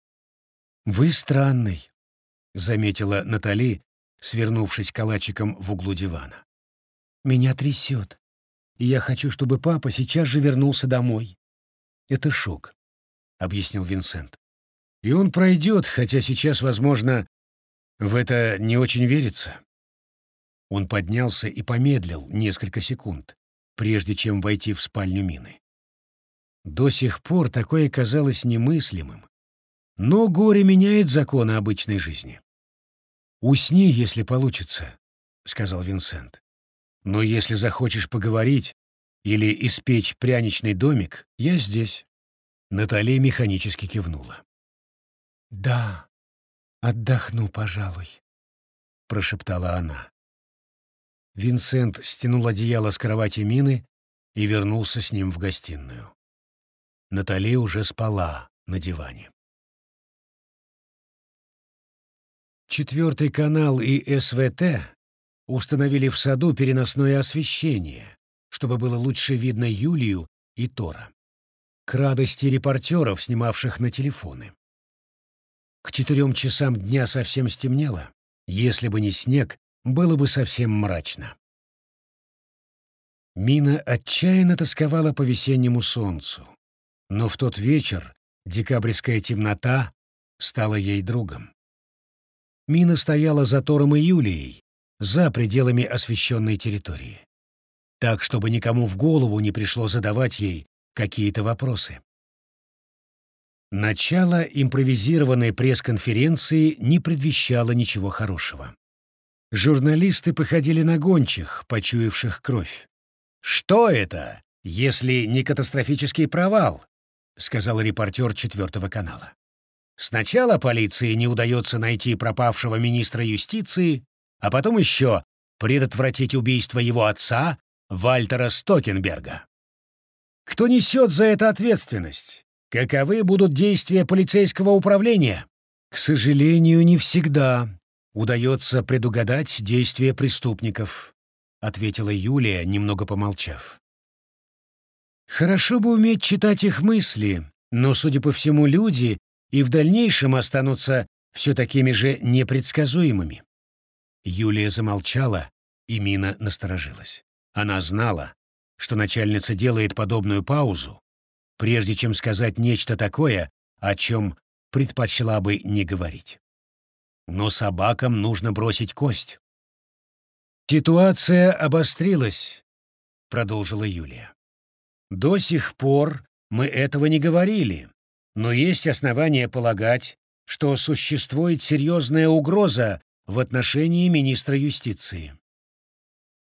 Вы странный, заметила Натали, свернувшись калачиком в углу дивана. Меня трясет, и я хочу, чтобы папа сейчас же вернулся домой. Это шок, объяснил Винсент. И он пройдет, хотя сейчас, возможно, в это не очень верится. Он поднялся и помедлил несколько секунд, прежде чем войти в спальню Мины. До сих пор такое казалось немыслимым. Но горе меняет законы обычной жизни. «Усни, если получится», — сказал Винсент. «Но если захочешь поговорить или испечь пряничный домик, я здесь». Наталья механически кивнула. «Да, отдохну, пожалуй», — прошептала она. Винсент стянул одеяло с кровати Мины и вернулся с ним в гостиную. Натали уже спала на диване. Четвертый канал и СВТ установили в саду переносное освещение, чтобы было лучше видно Юлию и Тора. к радости репортеров, снимавших на телефоны. К четырем часам дня совсем стемнело. Если бы не снег, было бы совсем мрачно. Мина отчаянно тосковала по весеннему солнцу. Но в тот вечер декабрьская темнота стала ей другом. Мина стояла за Тором и Юлией, за пределами освещенной территории. Так, чтобы никому в голову не пришло задавать ей какие-то вопросы. Начало импровизированной пресс-конференции не предвещало ничего хорошего. Журналисты походили на гончих, почуявших кровь. «Что это, если не катастрофический провал?» — сказал репортер четвертого канала. «Сначала полиции не удается найти пропавшего министра юстиции, а потом еще предотвратить убийство его отца, Вальтера Стокенберга. Кто несет за это ответственность? Каковы будут действия полицейского управления? К сожалению, не всегда, удается предугадать действия преступников», — ответила Юлия, немного помолчав. «Хорошо бы уметь читать их мысли, но, судя по всему, люди и в дальнейшем останутся все такими же непредсказуемыми». Юлия замолчала, и Мина насторожилась. Она знала, что начальница делает подобную паузу, прежде чем сказать нечто такое, о чем предпочла бы не говорить но собакам нужно бросить кость. «Ситуация обострилась», — продолжила Юлия. «До сих пор мы этого не говорили, но есть основания полагать, что существует серьезная угроза в отношении министра юстиции.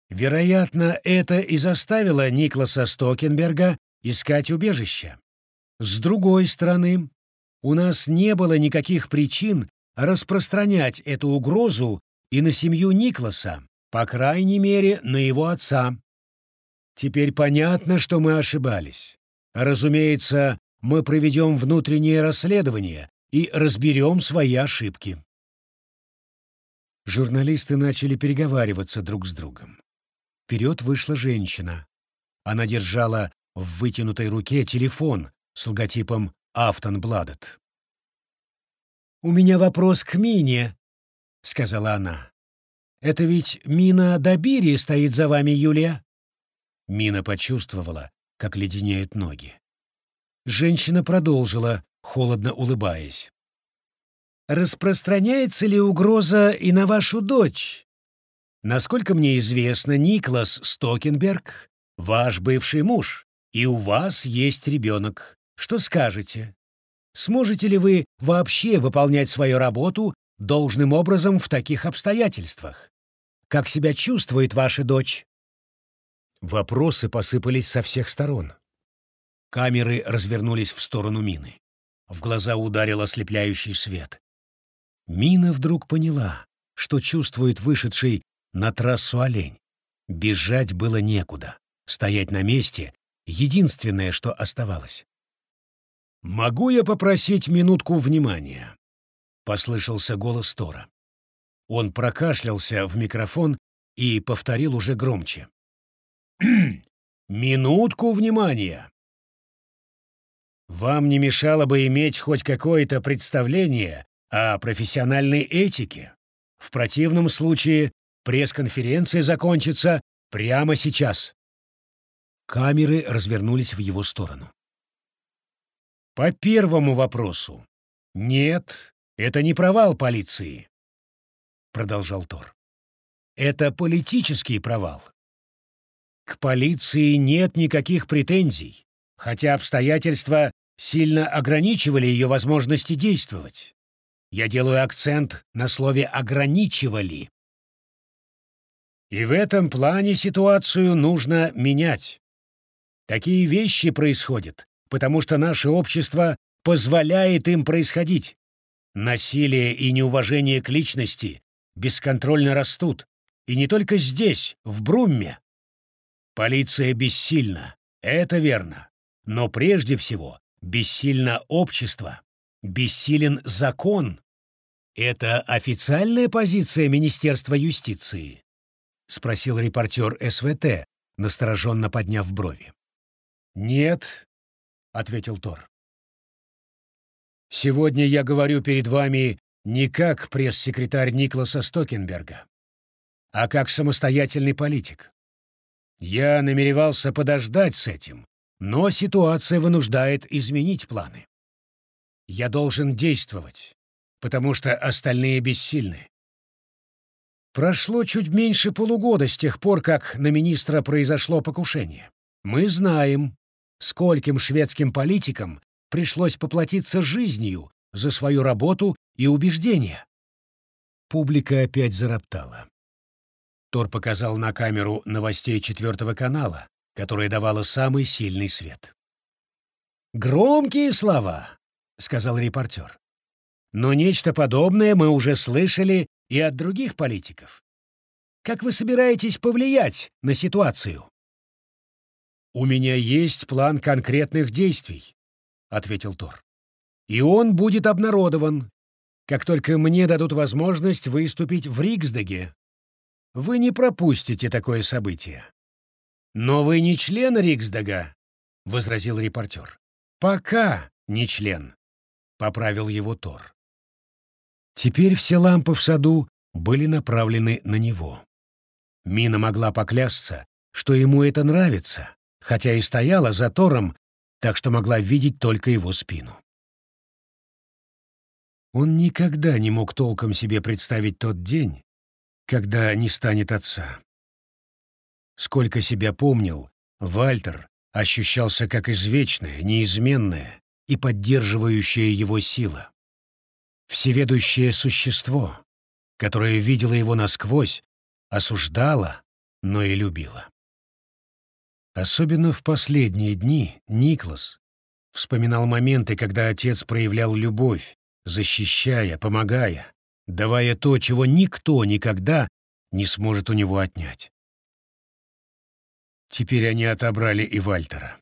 Вероятно, это и заставило Никласа Стокенберга искать убежище. С другой стороны, у нас не было никаких причин распространять эту угрозу и на семью Никласа, по крайней мере, на его отца. Теперь понятно, что мы ошибались. Разумеется, мы проведем внутреннее расследование и разберем свои ошибки. Журналисты начали переговариваться друг с другом. Вперед вышла женщина. Она держала в вытянутой руке телефон с логотипом «Автонбладет». «У меня вопрос к Мине», — сказала она. «Это ведь Мина Добири стоит за вами, Юлия?» Мина почувствовала, как леденеют ноги. Женщина продолжила, холодно улыбаясь. «Распространяется ли угроза и на вашу дочь? Насколько мне известно, Никлас Стокенберг — ваш бывший муж, и у вас есть ребенок. Что скажете?» Сможете ли вы вообще выполнять свою работу должным образом в таких обстоятельствах? Как себя чувствует ваша дочь? Вопросы посыпались со всех сторон. Камеры развернулись в сторону мины. В глаза ударил ослепляющий свет. Мина вдруг поняла, что чувствует вышедший на трассу олень. Бежать было некуда. Стоять на месте — единственное, что оставалось. «Могу я попросить минутку внимания?» — послышался голос Тора. Он прокашлялся в микрофон и повторил уже громче. «Минутку внимания!» Вам не мешало бы иметь хоть какое-то представление о профессиональной этике. В противном случае пресс-конференция закончится прямо сейчас. Камеры развернулись в его сторону. По первому вопросу. Нет, это не провал полиции, продолжал Тор. Это политический провал. К полиции нет никаких претензий, хотя обстоятельства сильно ограничивали ее возможности действовать. Я делаю акцент на слове «ограничивали». И в этом плане ситуацию нужно менять. Такие вещи происходят, потому что наше общество позволяет им происходить. Насилие и неуважение к личности бесконтрольно растут, и не только здесь, в Брумме. Полиция бессильна, это верно, но прежде всего бессильно общество, бессилен закон. Это официальная позиция Министерства юстиции? — спросил репортер СВТ, настороженно подняв брови. «Нет, ответил Тор. «Сегодня я говорю перед вами не как пресс-секретарь Никласа Стокенберга, а как самостоятельный политик. Я намеревался подождать с этим, но ситуация вынуждает изменить планы. Я должен действовать, потому что остальные бессильны. Прошло чуть меньше полугода с тех пор, как на министра произошло покушение. Мы знаем, скольким шведским политикам пришлось поплатиться жизнью за свою работу и убеждения. Публика опять зароптала. Тор показал на камеру новостей четвертого канала, которая давала самый сильный свет. «Громкие слова», — сказал репортер. «Но нечто подобное мы уже слышали и от других политиков. Как вы собираетесь повлиять на ситуацию?» «У меня есть план конкретных действий», — ответил Тор. «И он будет обнародован, как только мне дадут возможность выступить в Риксдеге. Вы не пропустите такое событие». «Но вы не член Риксдега», — возразил репортер. «Пока не член», — поправил его Тор. Теперь все лампы в саду были направлены на него. Мина могла поклясться, что ему это нравится, хотя и стояла за Тором, так что могла видеть только его спину. Он никогда не мог толком себе представить тот день, когда не станет отца. Сколько себя помнил, Вальтер ощущался как извечная, неизменная и поддерживающая его сила. Всеведущее существо, которое видело его насквозь, осуждало, но и любило. Особенно в последние дни Никлас вспоминал моменты, когда отец проявлял любовь, защищая, помогая, давая то, чего никто никогда не сможет у него отнять. Теперь они отобрали и Вальтера.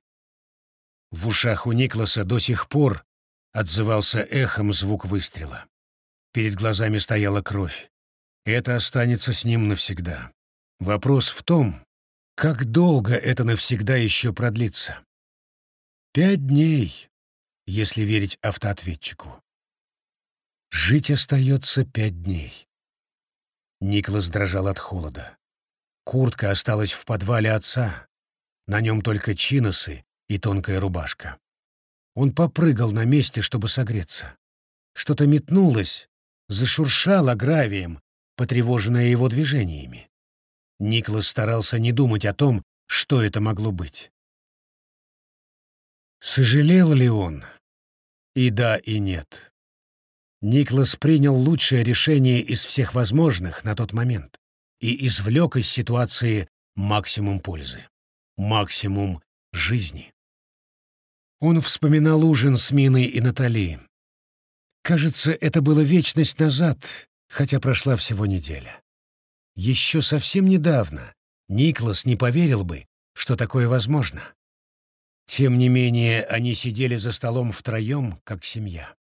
В ушах у Никласа до сих пор отзывался эхом звук выстрела. Перед глазами стояла кровь. Это останется с ним навсегда. Вопрос в том, как долго это навсегда еще продлится. Пять дней, если верить автоответчику. Жить остается пять дней. Николас дрожал от холода. Куртка осталась в подвале отца. На нем только чиносы и тонкая рубашка. Он попрыгал на месте, чтобы согреться. Что-то метнулось, зашуршало гравием, потревоженное его движениями. Николас старался не думать о том, что это могло быть. Сожалел ли он? И да, и нет. Никлас принял лучшее решение из всех возможных на тот момент и извлек из ситуации максимум пользы, максимум жизни. Он вспоминал ужин с Миной и Натали. Кажется, это было вечность назад, хотя прошла всего неделя. Еще совсем недавно Никлас не поверил бы, что такое возможно. Тем не менее, они сидели за столом втроем, как семья.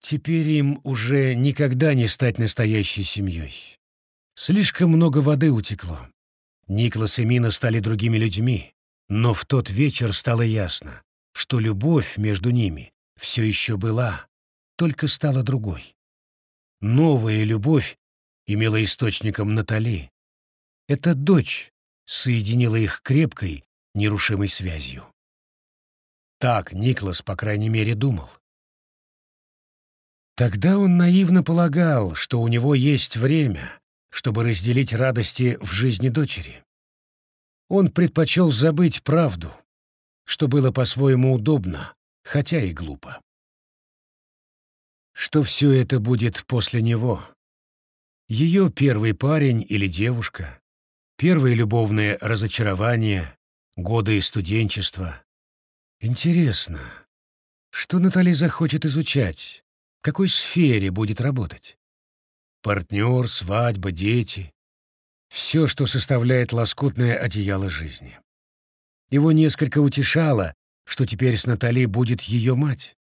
Теперь им уже никогда не стать настоящей семьей. Слишком много воды утекло. Никлас и Мина стали другими людьми, но в тот вечер стало ясно, что любовь между ними все еще была, только стала другой. Новая любовь имела источником Натали. Эта дочь соединила их крепкой, нерушимой связью. Так Никлас, по крайней мере, думал. Тогда он наивно полагал, что у него есть время, чтобы разделить радости в жизни дочери. Он предпочел забыть правду, что было по-своему удобно, хотя и глупо. Что все это будет после него? Ее первый парень или девушка, первые любовные разочарования, годы студенчества. Интересно, что Натали захочет изучать, в какой сфере будет работать. Партнер, свадьба, дети. Все, что составляет лоскутное одеяло жизни. Его несколько утешало, что теперь с Натали будет ее мать.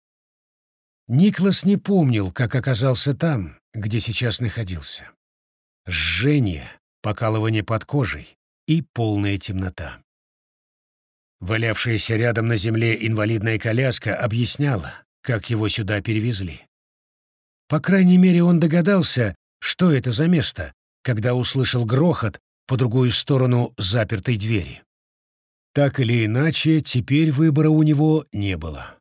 Никлас не помнил, как оказался там, где сейчас находился. Жжение, покалывание под кожей и полная темнота. Валявшаяся рядом на земле инвалидная коляска объясняла, как его сюда перевезли. По крайней мере, он догадался, что это за место, когда услышал грохот по другую сторону запертой двери. Так или иначе, теперь выбора у него не было.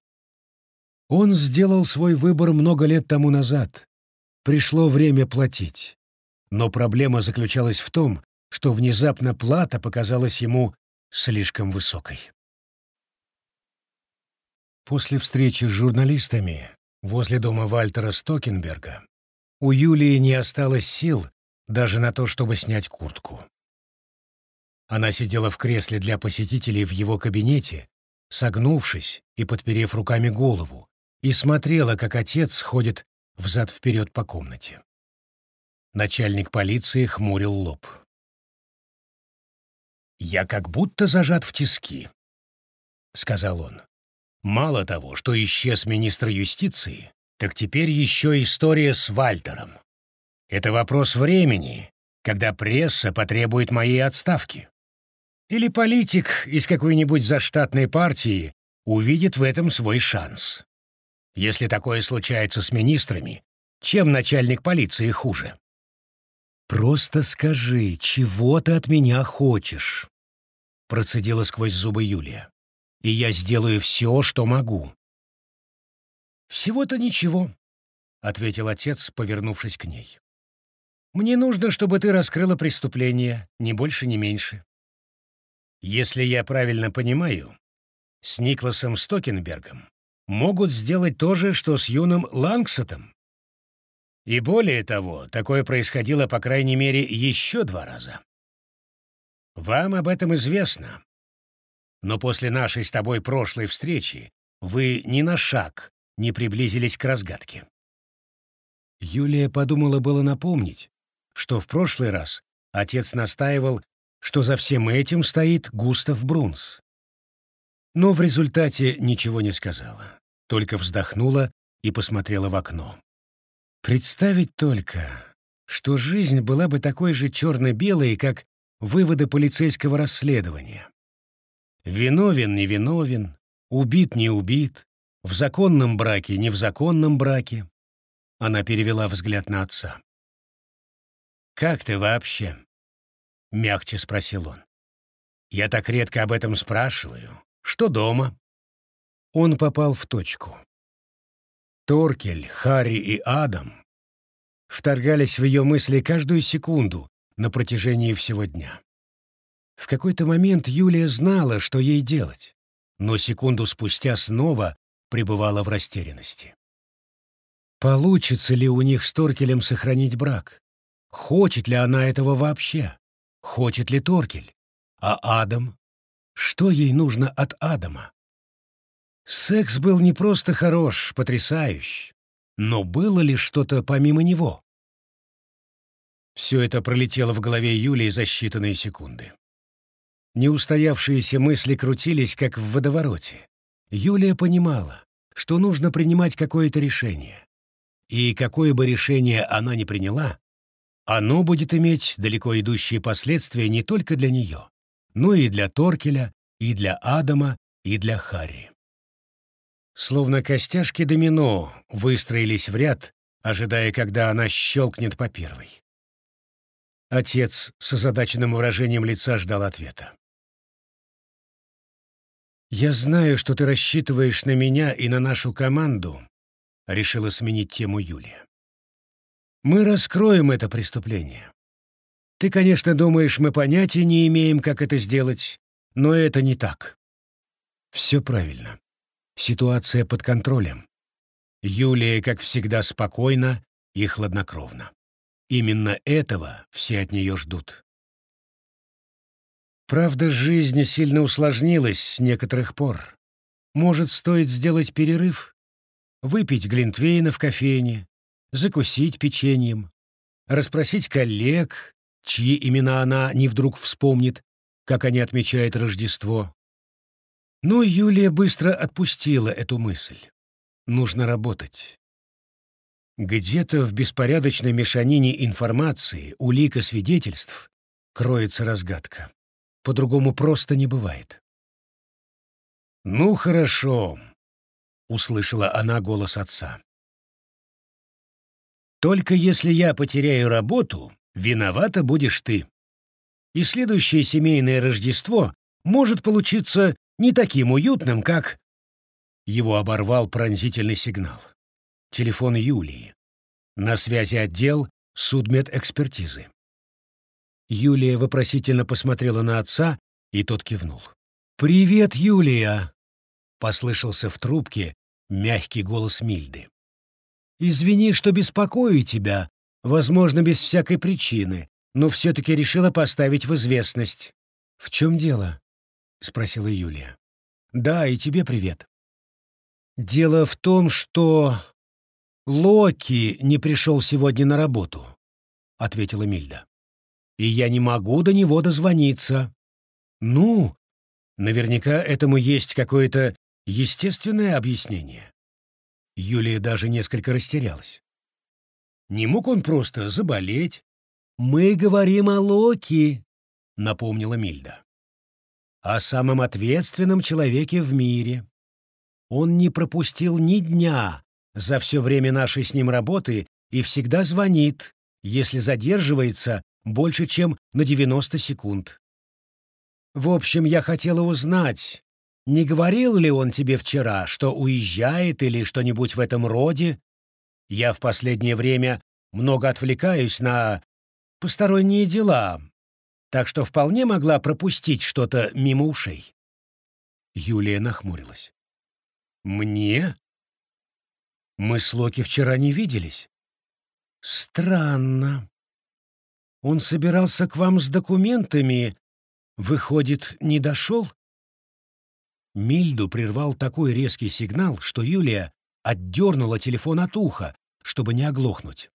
Он сделал свой выбор много лет тому назад. Пришло время платить. Но проблема заключалась в том, что внезапно плата показалась ему слишком высокой. После встречи с журналистами возле дома Вальтера Стокенберга у Юлии не осталось сил даже на то, чтобы снять куртку. Она сидела в кресле для посетителей в его кабинете, согнувшись и подперев руками голову, и смотрела, как отец ходит взад-вперед по комнате. Начальник полиции хмурил лоб. «Я как будто зажат в тиски», — сказал он. «Мало того, что исчез министр юстиции, так теперь еще история с Вальтером. Это вопрос времени, когда пресса потребует моей отставки. Или политик из какой-нибудь заштатной партии увидит в этом свой шанс. Если такое случается с министрами, чем начальник полиции хуже? «Просто скажи, чего ты от меня хочешь?» Процедила сквозь зубы Юлия. «И я сделаю все, что могу». «Всего-то ничего», — ответил отец, повернувшись к ней. «Мне нужно, чтобы ты раскрыла преступление, ни больше, ни меньше. Если я правильно понимаю, с Никласом Стокенбергом могут сделать то же, что с юным Лангсотом. И более того, такое происходило, по крайней мере, еще два раза. Вам об этом известно. Но после нашей с тобой прошлой встречи вы ни на шаг не приблизились к разгадке. Юлия подумала было напомнить, что в прошлый раз отец настаивал, что за всем этим стоит Густав Брунс. Но в результате ничего не сказала, только вздохнула и посмотрела в окно. Представить только, что жизнь была бы такой же черно-белой, как выводы полицейского расследования. Виновен, не виновен, убит, не убит, в законном браке, не в законном браке. Она перевела взгляд на отца. «Как ты вообще?» — мягче спросил он. «Я так редко об этом спрашиваю. Что дома?» Он попал в точку. Торкель, Харри и Адам вторгались в ее мысли каждую секунду на протяжении всего дня. В какой-то момент Юлия знала, что ей делать, но секунду спустя снова пребывала в растерянности. Получится ли у них с Торкелем сохранить брак? Хочет ли она этого вообще? Хочет ли Торкель? А Адам? Что ей нужно от Адама? Секс был не просто хорош, потрясающий, но было ли что-то помимо него? Все это пролетело в голове Юлии за считанные секунды. Неустоявшиеся мысли крутились, как в водовороте. Юлия понимала, что нужно принимать какое-то решение. И какое бы решение она ни приняла, оно будет иметь далеко идущие последствия не только для нее, но и для Торкеля, и для Адама, и для Харри. Словно костяшки домино выстроились в ряд, ожидая, когда она щелкнет по первой. Отец с озадаченным выражением лица ждал ответа. «Я знаю, что ты рассчитываешь на меня и на нашу команду», — решила сменить тему Юлия. «Мы раскроем это преступление. Ты, конечно, думаешь, мы понятия не имеем, как это сделать, но это не так. Все правильно. Ситуация под контролем. Юлия, как всегда, спокойна и хладнокровна. Именно этого все от нее ждут. Правда, жизнь сильно усложнилась с некоторых пор. Может, стоит сделать перерыв? Выпить глинтвейна в кофейне, закусить печеньем, расспросить коллег, чьи имена она не вдруг вспомнит, как они отмечают Рождество. Но Юлия быстро отпустила эту мысль. Нужно работать. Где-то в беспорядочной мешанине информации, улик и свидетельств кроется разгадка. По-другому просто не бывает. «Ну, хорошо», — услышала она голос отца. «Только если я потеряю работу, виновата будешь ты. И следующее семейное Рождество может получиться не таким уютным, как...» Его оборвал пронзительный сигнал. Телефон Юлии. На связи отдел судмедэкспертизы. Юлия вопросительно посмотрела на отца, и тот кивнул. «Привет, Юлия!» — послышался в трубке мягкий голос Мильды. «Извини, что беспокою тебя, возможно, без всякой причины, но все-таки решила поставить в известность». «В чем дело?» — спросила Юлия. «Да, и тебе привет». «Дело в том, что Локи не пришел сегодня на работу», — ответила Мильда. «И я не могу до него дозвониться». «Ну, Наверняка этому есть какое-то естественное объяснение. Юлия даже несколько растерялась. Не мог он просто заболеть? «Мы говорим о Локи», — напомнила Мильда. «О самом ответственном человеке в мире. Он не пропустил ни дня за все время нашей с ним работы и всегда звонит, если задерживается больше, чем на 90 секунд. В общем, я хотела узнать, не говорил ли он тебе вчера, что уезжает или что-нибудь в этом роде? Я в последнее время много отвлекаюсь на посторонние дела, так что вполне могла пропустить что-то мимо ушей. Юлия нахмурилась. «Мне? Мы с Локи вчера не виделись?» «Странно. Он собирался к вам с документами, Выходит, не дошел? Мильду прервал такой резкий сигнал, что Юлия отдернула телефон от уха, чтобы не оглохнуть.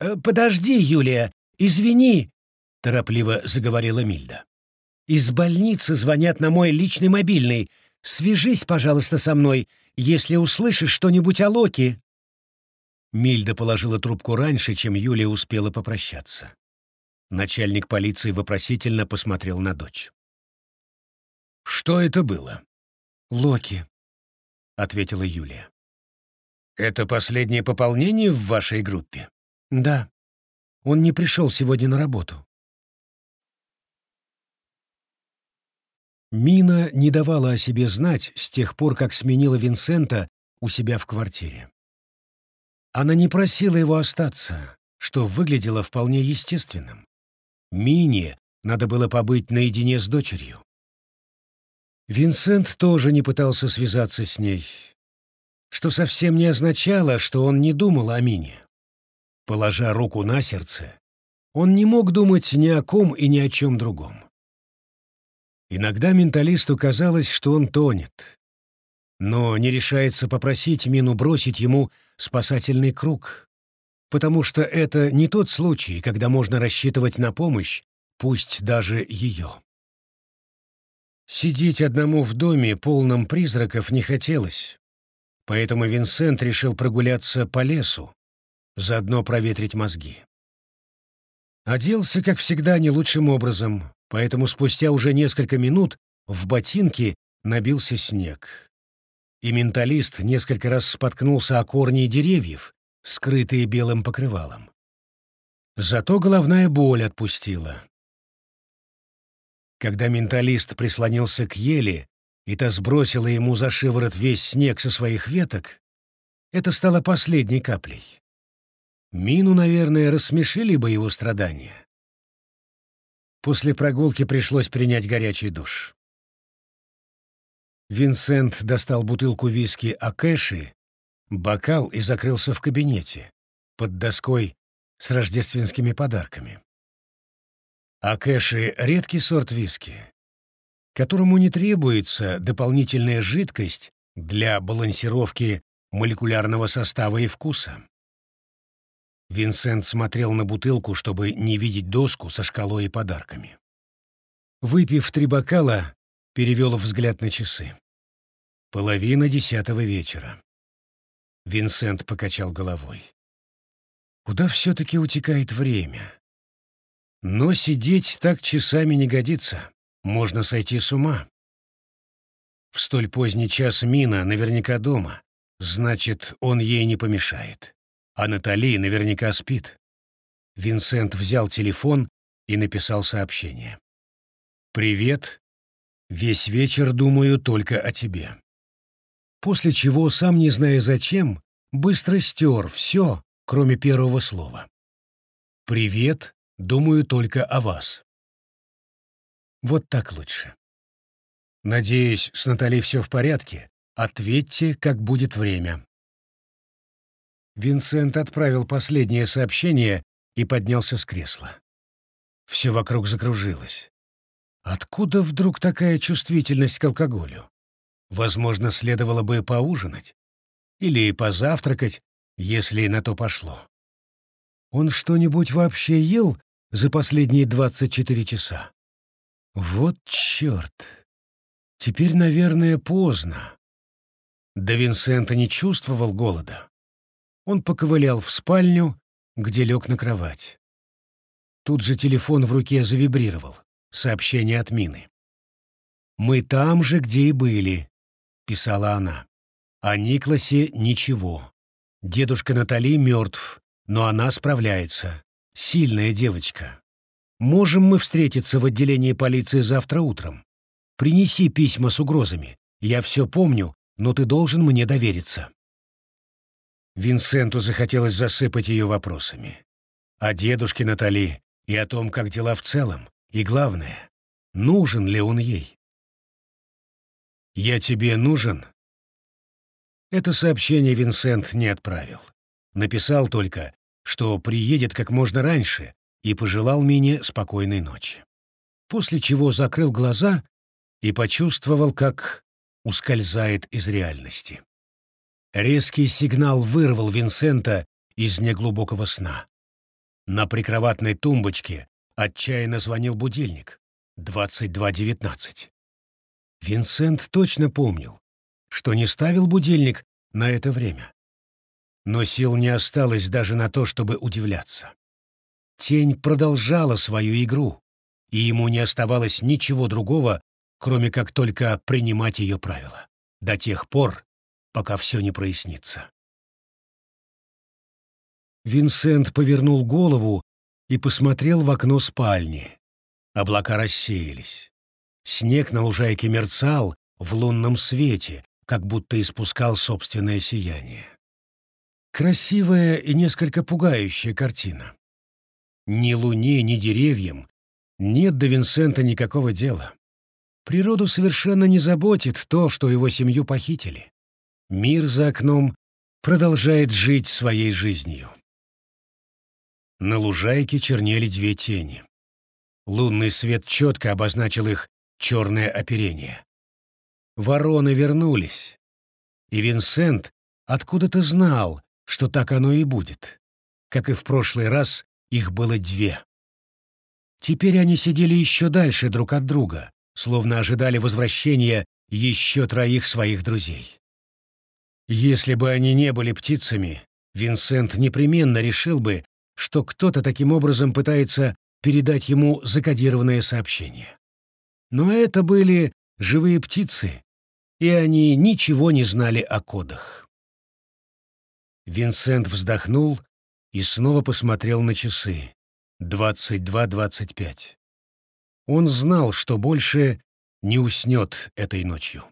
«Э, «Подожди, Юлия, извини», — торопливо заговорила Мильда. «Из больницы звонят на мой личный мобильный. Свяжись, пожалуйста, со мной, если услышишь что-нибудь о Локи». Мильда положила трубку раньше, чем Юлия успела попрощаться. Начальник полиции вопросительно посмотрел на дочь. «Что это было?» «Локи», — ответила Юлия. «Это последнее пополнение в вашей группе?» «Да. Он не пришел сегодня на работу». Мина не давала о себе знать с тех пор, как сменила Винсента у себя в квартире. Она не просила его остаться, что выглядело вполне естественным. Мине надо было побыть наедине с дочерью. Винсент тоже не пытался связаться с ней, что совсем не означало, что он не думал о Мине. Положа руку на сердце, он не мог думать ни о ком и ни о чем другом. Иногда менталисту казалось, что он тонет, но не решается попросить Мину бросить ему спасательный круг, потому что это не тот случай, когда можно рассчитывать на помощь, пусть даже ее. Сидеть одному в доме, полном призраков, не хотелось, поэтому Винсент решил прогуляться по лесу, заодно проветрить мозги. Оделся, как всегда, не лучшим образом, поэтому спустя уже несколько минут в ботинке набился снег. И менталист несколько раз споткнулся о корни деревьев, скрытые белым покрывалом. Зато головная боль отпустила. Когда менталист прислонился к еле, и та сбросила ему за шиворот весь снег со своих веток, это стало последней каплей. Мину, наверное, рассмешили бы его страдания. После прогулки пришлось принять горячий душ. Винсент достал бутылку виски Акэши бокал и закрылся в кабинете, под доской с рождественскими подарками. А кэши — редкий сорт виски, которому не требуется дополнительная жидкость для балансировки молекулярного состава и вкуса. Винсент смотрел на бутылку, чтобы не видеть доску со шкалой и подарками. Выпив три бокала, перевел взгляд на часы. Половина десятого вечера. Винсент покачал головой. Куда все-таки утекает время? Но сидеть так часами не годится. Можно сойти с ума. В столь поздний час Мина наверняка дома, значит, он ей не помешает. А Натали наверняка спит. Винсент взял телефон и написал сообщение. «Привет. Весь вечер думаю только о тебе». После чего, сам не зная зачем, быстро стер все, кроме первого слова. «Привет. Думаю только о вас». Вот так лучше. Надеюсь, с Натали все в порядке. Ответьте, как будет время. Винсент отправил последнее сообщение и поднялся с кресла. Все вокруг закружилось. Откуда вдруг такая чувствительность к алкоголю? Возможно, следовало бы поужинать или позавтракать, если на то пошло. Он что-нибудь вообще ел за последние 24 часа? Вот черт! Теперь, наверное, поздно. Да Винсента не чувствовал голода. Он поковылял в спальню, где лег на кровать. Тут же телефон в руке завибрировал. Сообщение от Мины. «Мы там же, где и были», — писала она. «О Никласе ничего. Дедушка Натали мертв, но она справляется. Сильная девочка. Можем мы встретиться в отделении полиции завтра утром? Принеси письма с угрозами. Я все помню, но ты должен мне довериться». Винсенту захотелось засыпать ее вопросами. О дедушке Натали и о том, как дела в целом, и главное, нужен ли он ей. «Я тебе нужен?» Это сообщение Винсент не отправил. Написал только, что приедет как можно раньше и пожелал Мине спокойной ночи. После чего закрыл глаза и почувствовал, как ускользает из реальности. Резкий сигнал вырвал Винсента из неглубокого сна. На прикроватной тумбочке отчаянно звонил будильник. 22.19. Винсент точно помнил, что не ставил будильник на это время. Но сил не осталось даже на то, чтобы удивляться. Тень продолжала свою игру, и ему не оставалось ничего другого, кроме как только принимать ее правила, до тех пор, пока все не прояснится. Винсент повернул голову и посмотрел в окно спальни. Облака рассеялись. Снег на лужайке мерцал в лунном свете, как будто испускал собственное сияние. Красивая и несколько пугающая картина. Ни луне, ни деревьям нет до Винсента никакого дела. Природу совершенно не заботит то, что его семью похитили. Мир за окном продолжает жить своей жизнью. На лужайке чернели две тени. Лунный свет четко обозначил их черное оперение. Вороны вернулись, и Винсент откуда-то знал, что так оно и будет. Как и в прошлый раз, их было две. Теперь они сидели еще дальше друг от друга, словно ожидали возвращения еще троих своих друзей. Если бы они не были птицами, Винсент непременно решил бы, что кто-то таким образом пытается передать ему закодированное сообщение. Но это были живые птицы, и они ничего не знали о кодах. Винсент вздохнул и снова посмотрел на часы. 22.25. Он знал, что больше не уснет этой ночью.